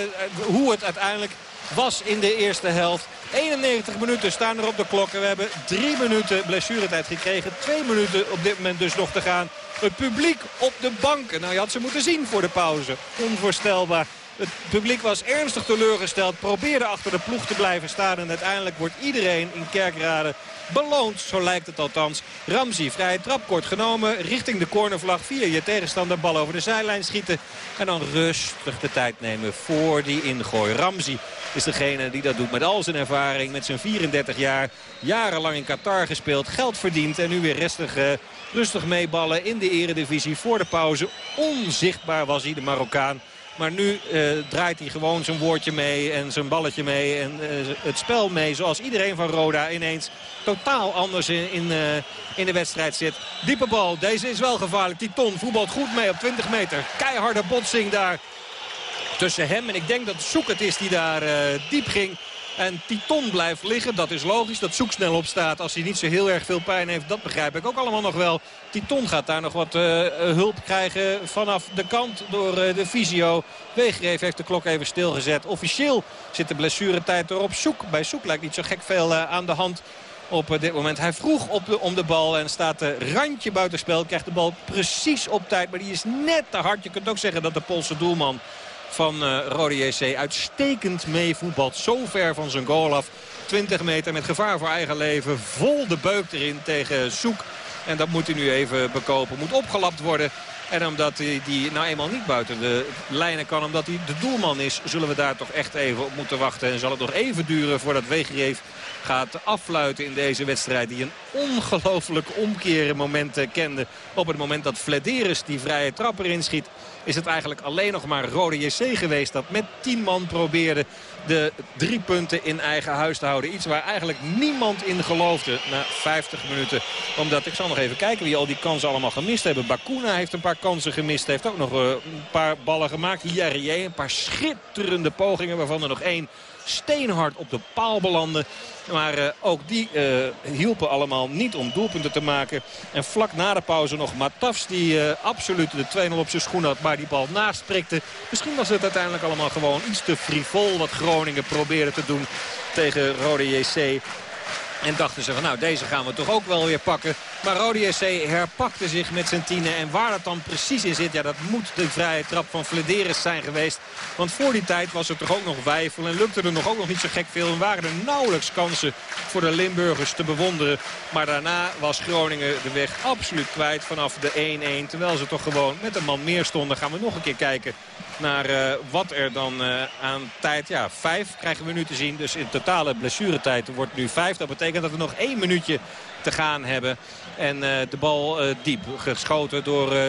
hoe het uiteindelijk was in de eerste helft. 91 minuten staan er op de klok. En we hebben drie minuten blessuretijd gekregen. Twee minuten op dit moment dus nog te gaan. Het publiek op de banken. Nou, je had ze moeten zien voor de pauze. Onvoorstelbaar. Het publiek was ernstig teleurgesteld. Probeerde achter de ploeg te blijven staan. En uiteindelijk wordt iedereen in Kerkrade beloond. Zo lijkt het althans. Ramzi, vrije trap kort genomen. Richting de cornervlag. Via je tegenstander bal over de zijlijn schieten. En dan rustig de tijd nemen voor die ingooi. Ramzi is degene die dat doet met al zijn ervaring. Met zijn 34 jaar. Jarenlang in Qatar gespeeld. Geld verdiend. En nu weer rustig, uh, rustig meeballen in de eredivisie. Voor de pauze. Onzichtbaar was hij, de Marokkaan. Maar nu uh, draait hij gewoon zijn woordje mee en zijn balletje mee. En uh, het spel mee zoals iedereen van Roda ineens totaal anders in, in, in, de wedstrijd zit. Diepe bal, deze is wel gevaarlijk. Titon voetbalt goed mee op 20 meter. Keiharde botsing daar tussen hem. En ik denk dat Soek het is die daar diep ging. En Titon blijft liggen. Dat is logisch. Dat Zoek snel opstaat als hij niet zo heel erg veel pijn heeft. Dat begrijp ik ook allemaal nog wel. Titon gaat daar nog wat uh, hulp krijgen vanaf de kant door uh, de visio. Weegreef heeft de klok even stilgezet. Officieel zit de blessuretijd erop. Zoek. Bij Zoek lijkt niet zo gek veel aan de hand op dit moment. Hij vroeg op om de bal en staat de randje buitenspel. Krijgt de bal precies op tijd, maar die is net te hard. Je kunt ook zeggen dat de Poolse doelman van uh, Rode JC uitstekend meevoetbalt. Zo ver van zijn goal af. 20 meter met gevaar voor eigen leven. Vol de beuk erin tegen Soek. En dat moet hij nu even bekopen. Moet opgelapt worden. En omdat hij die nou eenmaal niet buiten de lijnen kan, omdat hij de doelman is, zullen we daar toch echt even op moeten wachten. En zal het nog even duren voordat Wegereef gaat affluiten in deze wedstrijd. Die een ongelooflijk omkeren moment kende. Op het moment dat Flederis die vrije trapper inschiet is het eigenlijk alleen nog maar Rode JC geweest dat met 10 man probeerde de drie punten in eigen huis te houden. Iets waar eigenlijk niemand in geloofde na 50 minuten. Omdat, ik zal nog even kijken wie al die kansen allemaal gemist hebben. Bakuna heeft een paar kansen gemist. Heeft ook nog eh, een paar ballen gemaakt. Hiarie, een paar schitterende pogingen waarvan er nog één steenhard op de paal belanden. Maar uh, ook die uh, hielpen allemaal niet om doelpunten te maken. En vlak na de pauze nog Matafs die uh, absoluut de 2-0 op zijn schoen had. Maar die bal naast prikte. Misschien was het uiteindelijk allemaal gewoon iets te frivol wat Groningen probeerde te doen tegen Rode JC. En dachten ze van nou deze gaan we toch ook wel weer pakken. Maar Rode SC herpakte zich met zijn tienen. En waar dat dan precies in zit, ja dat moet de vrije trap van Flederis zijn geweest. Want voor die tijd was er toch ook nog wijfel. En lukte er nog ook nog niet zo gek veel. En waren er nauwelijks kansen voor de Limburgers te bewonderen. Maar daarna was Groningen de weg absoluut kwijt vanaf de 1-1. Terwijl ze toch gewoon met een man meer stonden. Gaan we nog een keer kijken naar uh, wat er dan uh, aan tijd... Ja, vijf krijgen we nu te zien. Dus in totale blessuretijd wordt nu vijf. Dat betekent dat we nog één minuutje te gaan hebben. En uh, de bal diep geschoten door uh,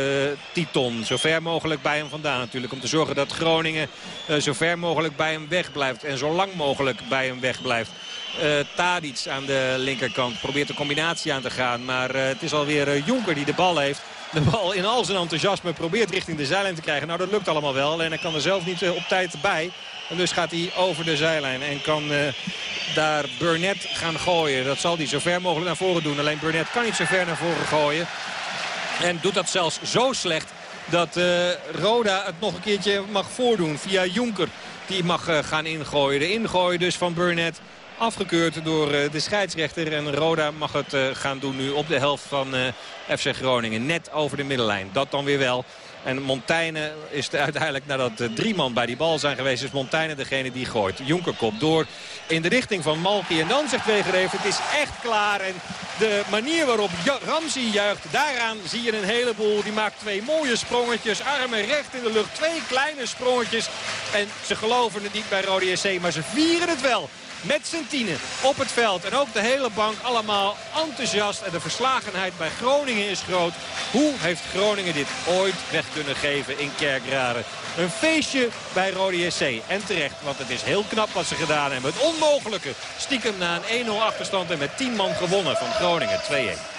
Titon. Zo ver mogelijk bij hem vandaan natuurlijk. Om te zorgen dat Groningen zo ver mogelijk bij hem wegblijft. En zo lang mogelijk bij hem wegblijft. Uh, Tadic aan de linkerkant probeert de combinatie aan te gaan. Maar het is alweer Jonker die de bal heeft de bal in al zijn enthousiasme probeert richting de zijlijn te krijgen. Nou, dat lukt allemaal wel. En hij kan er zelf niet op tijd bij. En dus gaat hij over de zijlijn en kan uh, daar Burnett gaan gooien. Dat zal hij zo ver mogelijk naar voren doen. Alleen Burnett kan niet zo ver naar voren gooien. En doet dat zelfs zo slecht dat uh, Roda het nog een keertje mag voordoen via Jonker. Die mag gaan ingooien. De ingooien dus van Burnett afgekeurd door de scheidsrechter. En Roda mag het gaan doen nu op de helft van FC Groningen. Net over de middenlijn. Dat dan weer wel. En Montaigne is uiteindelijk, nadat drie man bij die bal zijn geweest... is Montaigne degene die gooit. Jonker kop door in de richting van Malki. En dan zegt Wegereef, het is echt klaar. En de manier waarop Ramsey juicht, daaraan zie je een heleboel. Die maakt twee mooie sprongetjes, armen recht in de lucht. Twee kleine sprongetjes. En ze geloven het niet bij Rode SC, maar ze vieren het wel met zijn tienen op het veld. En ook de hele bank allemaal enthousiast. En de verslagenheid bij Groningen is groot. Hoe heeft Groningen dit ooit weg kunnen geven in Kerkrade? Een feestje bij Rode SC. En terecht, want het is heel knap wat ze gedaan hebben. Het onmogelijke stiekem na een 1-0 achterstand en met 10 man gewonnen van Groningen 2-1.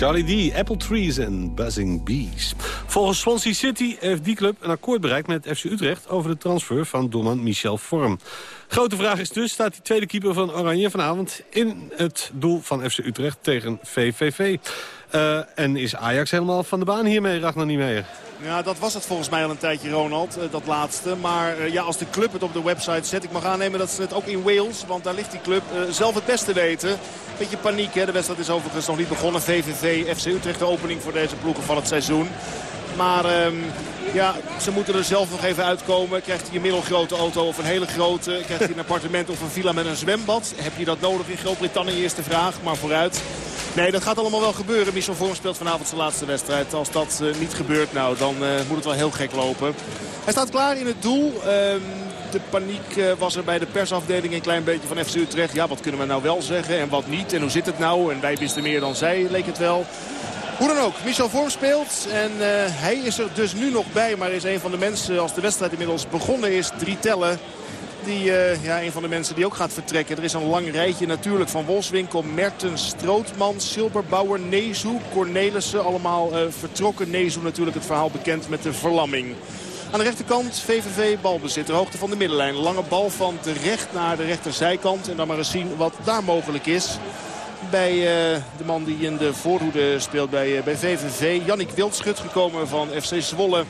Charlie D, Apple Trees en Buzzing Bees. Volgens Swansea City heeft die club een akkoord bereikt met FC Utrecht... over de transfer van doelman Michel Vorm. Grote vraag is dus, staat die tweede keeper van Oranje vanavond... in het doel van FC Utrecht tegen VVV? Uh, en is Ajax helemaal van de baan hiermee, Ragnar Niemeyer? Ja, dat was het volgens mij al een tijdje, Ronald, eh, dat laatste. Maar uh, ja, als de club het op de website zet, ik mag aannemen dat ze het ook in Wales, want daar ligt die club, uh, zelf het beste weten. Beetje paniek, hè. De wedstrijd is overigens nog niet begonnen. VVV, FC Utrecht, de opening voor deze ploegen van het seizoen. Maar um, ja, ze moeten er zelf nog even uitkomen. Krijgt hij een middelgrote auto of een hele grote? Krijgt hij een appartement of een villa met een zwembad? Heb je dat nodig in Groot-Brittannië, eerste vraag. Maar vooruit. Nee, dat gaat allemaal wel gebeuren. Michel Vorm speelt vanavond zijn laatste wedstrijd. Als dat uh, niet gebeurt, nou, dan uh, moet het wel heel gek lopen. Hij staat klaar in het doel. Uh, de paniek uh, was er bij de persafdeling een klein beetje van FC Utrecht. Ja, wat kunnen we nou wel zeggen en wat niet? En hoe zit het nou? En wij wisten meer dan zij, leek het wel. Hoe dan ook, Michel Vorm speelt en hij is er dus nu nog bij. Maar is een van de mensen, als de wedstrijd inmiddels begonnen is, drie tellen... Die, uh, ja, een van de mensen die ook gaat vertrekken. Er is een lang rijtje natuurlijk van Wolfswinkel, Mertens, Strootman, Silberbouwer, Nezu, Cornelissen. Allemaal uh, vertrokken. Nezu natuurlijk het verhaal bekend met de verlamming. Aan de rechterkant VVV balbezit. De hoogte van de middenlijn. Lange bal van de recht naar de rechterzijkant. En dan maar eens zien wat daar mogelijk is bij uh, de man die in de voorhoede speelt bij, bij VVV. Jannik Wildschut gekomen van FC Zwolle.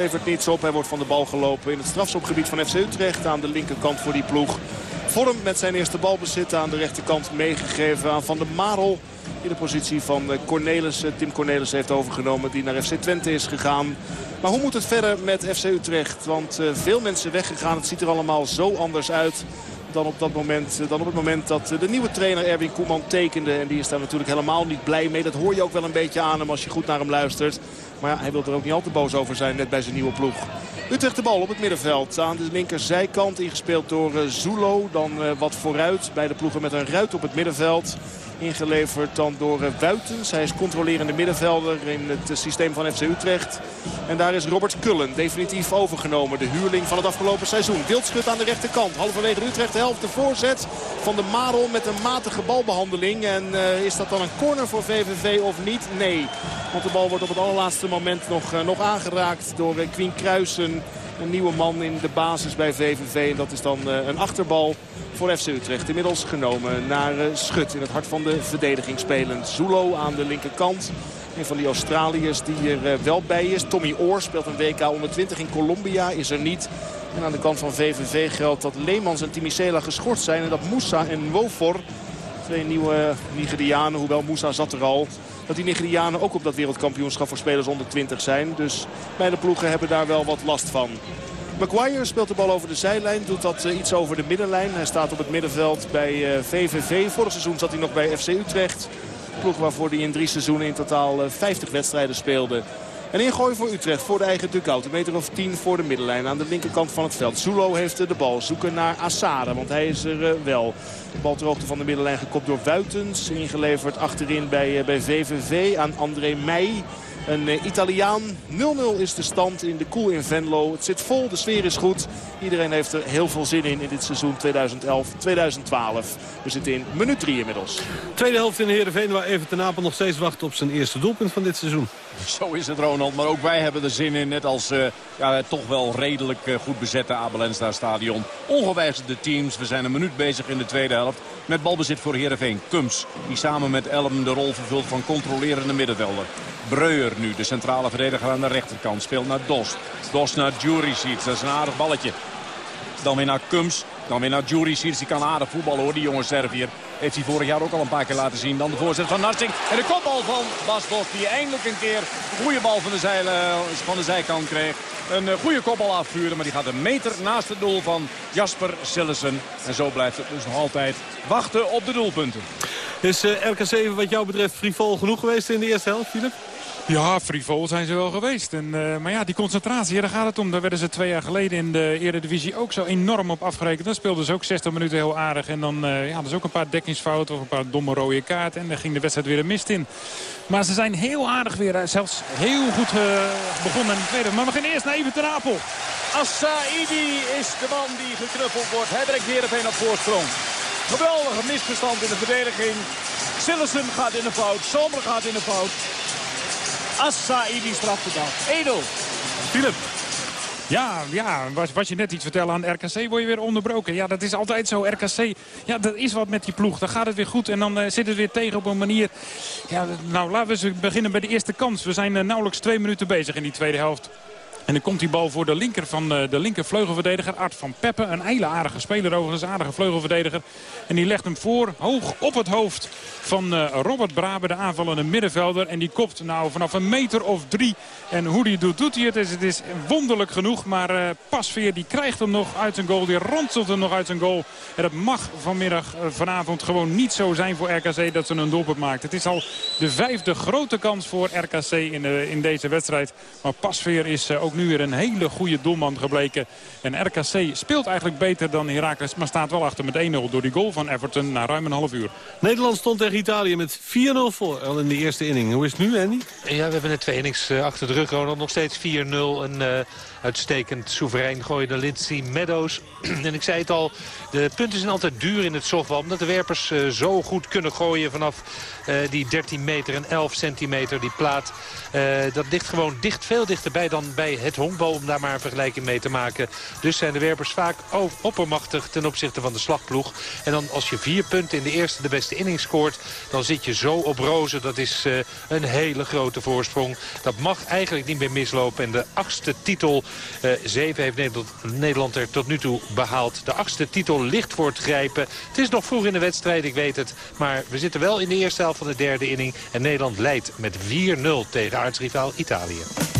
Levert niets op. Hij wordt van de bal gelopen in het strafschopgebied van FC Utrecht. Aan de linkerkant voor die ploeg. Vorm met zijn eerste balbezit aan de rechterkant meegegeven aan Van der Marel. In de positie van Cornelis. Tim Cornelis heeft overgenomen die naar FC Twente is gegaan. Maar hoe moet het verder met FC Utrecht? Want uh, veel mensen weggegaan. Het ziet er allemaal zo anders uit dan op, dat moment, dan op het moment dat de nieuwe trainer Erwin Koeman tekende. En die is daar natuurlijk helemaal niet blij mee. Dat hoor je ook wel een beetje aan hem als je goed naar hem luistert. Maar ja, hij wil er ook niet al te boos over zijn, net bij zijn nieuwe ploeg. Utrecht de bal op het middenveld. Aan de linkerzijkant ingespeeld door Zulo. Dan wat vooruit bij de ploegen met een ruit op het middenveld. Ingeleverd dan door Wuitens. Hij is controlerende middenvelder in het systeem van FC Utrecht. En daar is Robert Kullen definitief overgenomen. De huurling van het afgelopen seizoen. Wildschut aan de rechterkant. Halverwege Utrecht de helft de voorzet van de Marel met een matige balbehandeling. En is dat dan een corner voor VVV of niet? Nee. Want de bal wordt op het allerlaatste moment nog, uh, nog aangeraakt door uh, Quien Kruisen. Een nieuwe man in de basis bij VVV. En dat is dan uh, een achterbal voor FC Utrecht. Inmiddels genomen naar Schut in het hart van de verdediging spelend. Zulo aan de linkerkant. Een van die Australiërs die er wel bij is. Tommy Oor speelt een WK onder 20 in Colombia. Is er niet. En aan de kant van VVV geldt dat Leemans en Timicela geschorst zijn. En dat Moussa en Wofor, twee nieuwe Nigerianen, hoewel Moussa zat er al dat die Nigerianen ook op dat wereldkampioenschap voor spelers onder 20 zijn. Dus beide ploegen hebben daar wel wat last van. Maguire speelt de bal over de zijlijn. Doet dat uh, iets over de middenlijn. Hij staat op het middenveld bij VVV. Vorig seizoen zat hij nog bij FC Utrecht. Ploeg waarvoor hij in drie seizoenen in totaal uh, 50 wedstrijden speelde. Een ingooi voor Utrecht voor de eigen dugout. Een meter of 10 voor de middenlijn aan de linkerkant van het veld. Zulo heeft de bal. Zoeken naar Assade, want hij is er uh, wel. De bal ter hoogte van de middenlijn gekopt door Wuitens. Ingeleverd achterin bij, uh, bij VVV aan André Meij. Een uh, Italiaan. 0-0 is de stand in de koel in Venlo. Het zit vol, de sfeer is goed. Iedereen heeft er heel veel zin in in dit seizoen 2011-2012. We zitten in minuut 3 inmiddels. Tweede helft in Heerenveen waar Even ten Apel nog steeds wacht op zijn eerste doelpunt van dit seizoen. Zo is het Ronald, maar ook wij hebben er zin in. Net als uh, ja, toch wel redelijk uh, goed bezette Abelensda stadion. Ongewijzigde teams. We zijn een minuut bezig in de tweede helft. Met balbezit voor Heerenveen. Kums, die samen met Elm de rol vervult van controlerende middenvelder. Breuer nu, de centrale verdediger aan de rechterkant. Speelt naar Dost. Dost naar Juricic. Dat is een aardig balletje. Dan weer naar Kums. Dan weer naar Juricic. Die kan aardig voetballen hoor, die jonge Servier. Heeft hij vorig jaar ook al een paar keer laten zien. Dan de voorzet van Narsing. En de kopbal van Bas Dost. Die eindelijk een keer een goede bal van de, zij, van de zijkant kreeg. Een goede kopbal afvuren. Maar die gaat een meter naast het doel van Jasper Sillessen. En zo blijft het dus nog altijd wachten op de doelpunten. Is uh, RK7 wat jou betreft frivol genoeg geweest in de eerste helft, Philip? Ja, frivol zijn ze wel geweest. En, uh, maar ja, die concentratie, daar gaat het om. Daar werden ze twee jaar geleden in de Eredivisie ook zo enorm op afgerekend. Dan speelden ze ook 60 minuten heel aardig. En dan uh, ja, dus ook een paar dekkingsfouten of een paar domme rode kaarten. En dan ging de wedstrijd weer een mist in. Maar ze zijn heel aardig weer. Zelfs heel goed begonnen in de tweede. Maar we gaan eerst naar Even ten Apel. Assaidi is de man die geknuffeld wordt. Hij brengt Heerenveen op voorsprong. Geweldige misverstand in de verdediging. Sillessen gaat in de fout. Zomer gaat in de fout. Assaidi straft af. 1-0. Philip. Ja, ja was, was je net iets vertellen aan RKC, word je weer onderbroken. Ja, dat is altijd zo. RKC, ja, dat is wat met die ploeg. Dan gaat het weer goed en dan uh, zit het weer tegen op een manier. Ja, nou, laten we eens beginnen bij de eerste kans. We zijn uh, nauwelijks twee minuten bezig in die tweede helft. En dan komt die bal voor de linker van uh, de linker vleugelverdediger Art van Peppen. Een hele aardige speler overigens, aardige vleugelverdediger. En die legt hem voor, hoog op het hoofd van uh, Robert Brabe, de aanvallende middenvelder. En die kopt nou vanaf een meter of drie. En hoe die doet, doet hij het. Het is wonderlijk genoeg. Maar uh, Pasveer die krijgt hem nog uit zijn goal. Die ranselt hem nog uit zijn goal. En dat mag vanmiddag, vanavond gewoon niet zo zijn voor RKC dat ze een doelpunt maakt. Het is al de vijfde grote kans voor RKC in, in deze wedstrijd. Maar Pasveer is ook nu weer een hele goede doelman gebleken. En RKC speelt eigenlijk beter dan Heracles. Maar staat wel achter met 1-0 door die goal van Everton na ruim een half uur. Nederland stond tegen Italië met 4-0 voor al in de eerste inning. Hoe is het nu, Andy? Ja, we hebben net twee innings achter de rug. Ronald nog steeds 4-0. Een uh, uitstekend soeverein gooide Lindsay Meadows. en ik zei het al, de punten zijn altijd duur in het softbal. Omdat de werpers uh, zo goed kunnen gooien vanaf uh, die 13 meter en 11 centimeter. Die plaat, dat ligt gewoon dicht, veel dichterbij dan bij het honkbal. Om daar maar een vergelijking mee te maken. Dus zijn de werpers vaak oppermachtig ten opzichte van de slagploeg. En dan als je vier punten in de eerste de beste inning scoort... dan zit je zo op rozen. Dat is een hele grote voorsprong. Dat mag eigenlijk niet meer mislopen. En de achtste titel, zeven heeft Nederland, Nederland er tot nu toe behaald. De achtste titel ligt voor het grijpen. Het is nog vroeg in de wedstrijd, ik weet het. Maar we zitten wel in de eerste helft van de derde inning. En Nederland leidt met 4-0 tegen aartsrivaal Italië.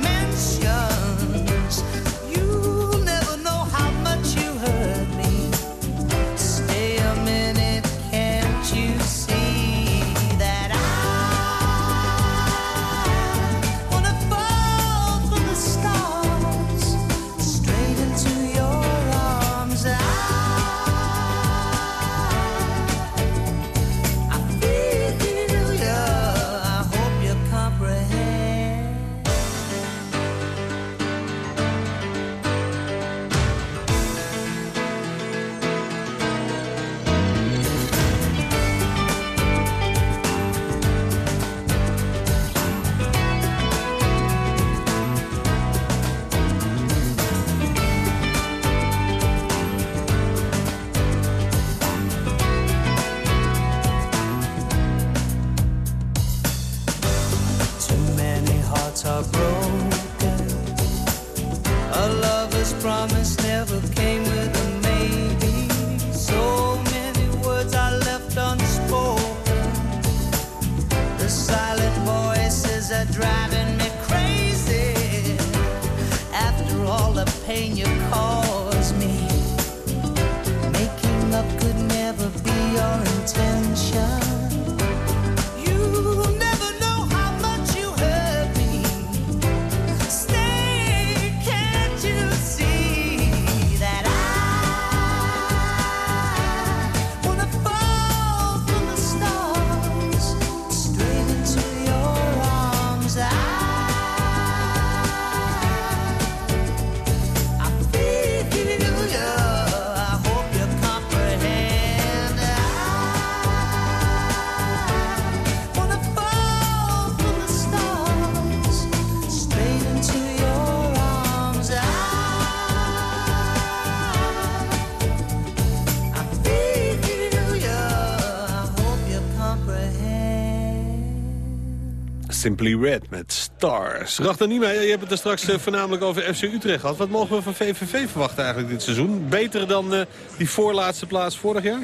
Simply Red met Stars. Rachter niet je hebt het er straks uh, voornamelijk over FC Utrecht gehad. Wat mogen we van VVV verwachten eigenlijk dit seizoen? Beter dan uh, die voorlaatste plaats vorig jaar?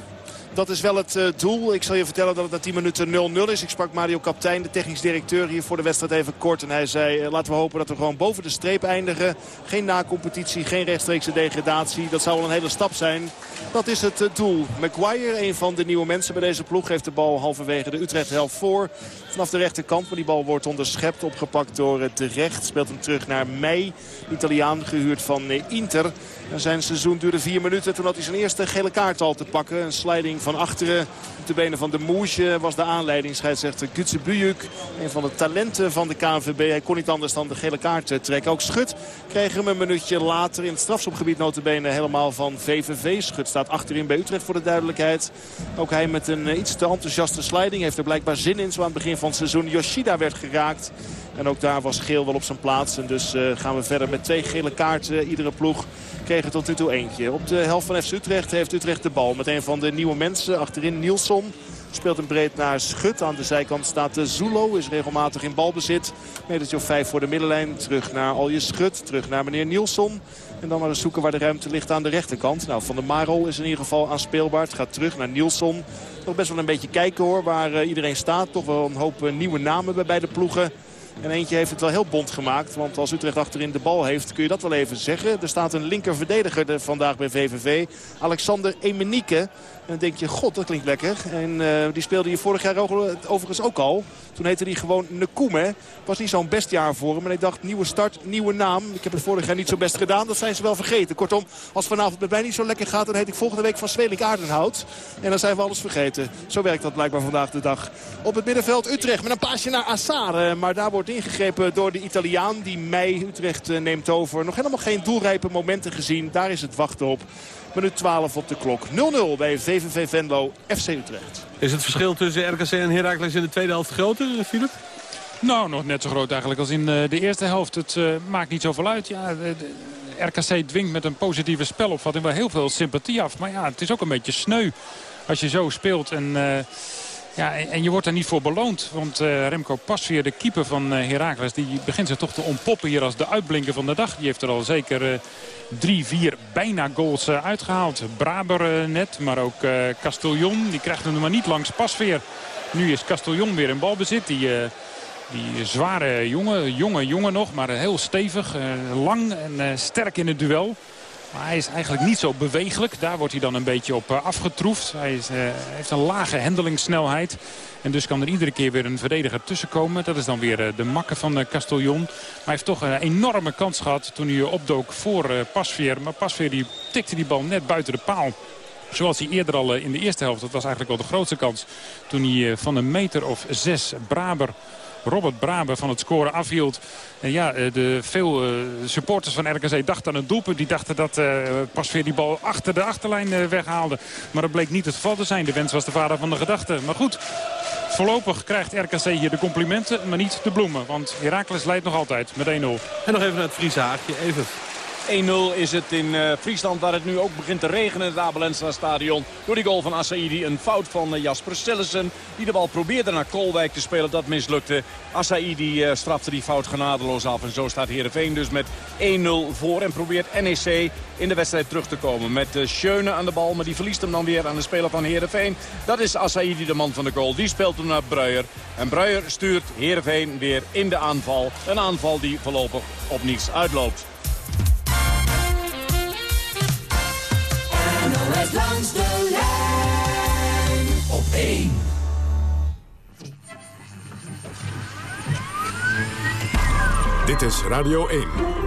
Dat is wel het uh, doel. Ik zal je vertellen dat het na 10 minuten 0-0 is. Ik sprak Mario Kaptein, de technisch directeur, hier voor de wedstrijd even kort. En hij zei, uh, laten we hopen dat we gewoon boven de streep eindigen. Geen na-competitie, geen rechtstreekse degradatie. Dat zou wel een hele stap zijn. Dat is het uh, doel. Maguire, een van de nieuwe mensen bij deze ploeg, geeft de bal halverwege de Utrecht helft voor. Vanaf de rechterkant, maar die bal wordt onderschept. Opgepakt door het recht. Speelt hem terug naar Mei. Italiaan gehuurd van Inter. Zijn seizoen duurde vier minuten. Toen had hij zijn eerste gele kaart al te pakken. Een sliding van achteren de benen van de Moesje was de aanleiding. Scheidsrechter Gutse Bujuk. Een van de talenten van de KNVB. Hij kon niet anders dan de gele kaart trekken. Ook Schut kreeg hem een minuutje later in het strafschopgebied notabene helemaal van VVV. Schut staat achterin bij Utrecht voor de duidelijkheid. Ook hij met een iets te enthousiaste sliding. Heeft er blijkbaar zin in. Zo aan het begin van het seizoen. Yoshida werd geraakt. En ook daar was geel wel op zijn plaats. En dus gaan we verder met twee gele kaarten. Iedere ploeg kreeg er tot nu toe eentje. Op de helft van FC Utrecht heeft Utrecht de bal. Met een van de nieuwe mensen achterin Nielsen. Speelt hem breed naar Schut. Aan de zijkant staat Zulo. Is regelmatig in balbezit. Metertje of vijf voor de middenlijn. Terug naar Alje Schut. Terug naar meneer Nielsen. En dan maar eens zoeken waar de ruimte ligt aan de rechterkant. Nou, Van der Marol is in ieder geval aanspeelbaar. Het gaat terug naar Nielsen. Nog best wel een beetje kijken hoor, waar uh, iedereen staat. Toch wel een hoop uh, nieuwe namen bij beide ploegen. En eentje heeft het wel heel bond gemaakt. Want als Utrecht achterin de bal heeft, kun je dat wel even zeggen. Er staat een linker verdediger vandaag bij VVV. Alexander Emenike. Dan denk je, god, dat klinkt lekker. En uh, die speelde hier vorig jaar overigens ook al. Toen heette hij gewoon Nekume. Was niet zo'n best jaar voor hem. En ik dacht, nieuwe start, nieuwe naam. Ik heb het vorig jaar niet zo best gedaan. Dat zijn ze wel vergeten. Kortom, als vanavond met mij niet zo lekker gaat... dan heet ik volgende week van Zwelik Aardenhout. En dan zijn we alles vergeten. Zo werkt dat blijkbaar vandaag de dag. Op het middenveld Utrecht met een paasje naar Assar. Maar daar wordt ingegrepen door de Italiaan. Die mei Utrecht eh, neemt over. Nog helemaal geen doelrijpe momenten gezien. Daar is het wachten op. Minuut 12 op de klok. 0-0 bij VVV Venlo, FC Utrecht. Is het verschil tussen RKC en Heracles in de tweede helft groter, Philip? Nou, nog net zo groot eigenlijk als in de eerste helft. Het uh, maakt niet zoveel uit. Ja, de, de RKC dwingt met een positieve spelopvatting wel heel veel sympathie af. Maar ja, het is ook een beetje sneu als je zo speelt en... Uh, ja, en je wordt er niet voor beloond. Want uh, Remco Pasveer, de keeper van uh, Heracles... die begint zich toch te ontpoppen hier als de uitblinker van de dag. Die heeft er al zeker uh, drie, vier bijna goals uitgehaald. Braber net, maar ook Castellon. Die krijgt hem maar niet langs Pasveer. Nu is Castellon weer in balbezit. Die... Die zware jongen, jonge jongen nog, maar heel stevig, lang en sterk in het duel. Maar hij is eigenlijk niet zo bewegelijk. Daar wordt hij dan een beetje op afgetroefd. Hij is, uh, heeft een lage hendelingsnelheid. En dus kan er iedere keer weer een verdediger tussenkomen. Dat is dan weer uh, de makke van Castellon. Maar hij heeft toch een enorme kans gehad toen hij opdook voor Pasveer. Maar Pasveer die tikte die bal net buiten de paal. Zoals hij eerder al in de eerste helft, dat was eigenlijk wel de grootste kans. Toen hij van een meter of zes Braber Robert Braber van het scoren afhield. En ja, de, veel uh, supporters van RKC dachten aan een doelpunt. Die dachten dat uh, Pasveer die bal achter de achterlijn weghaalde. Maar dat bleek niet het geval te zijn. De wens was de vader van de gedachte. Maar goed, voorlopig krijgt RKC hier de complimenten, maar niet de bloemen. Want Heracles leidt nog altijd met 1-0. En nog even naar het Friese. Even 1-0 is het in uh, Friesland waar het nu ook begint te regenen. Het Abelensra stadion door die goal van Assaidi. Een fout van uh, Jasper Sillessen die de bal probeerde naar Kolwijk te spelen. Dat mislukte. Assaidi uh, strafte die fout genadeloos af. En zo staat Heerenveen dus met 1-0 voor. En probeert NEC in de wedstrijd terug te komen. Met Schöne aan de bal. Maar die verliest hem dan weer aan de speler van Heerenveen. Dat is Assaidi de man van de goal. Die speelt hem naar Bruijer. En Bruijer stuurt Heerenveen weer in de aanval. Een aanval die voorlopig op niets uitloopt. met langs de lijn op 1. Dit is Radio 1.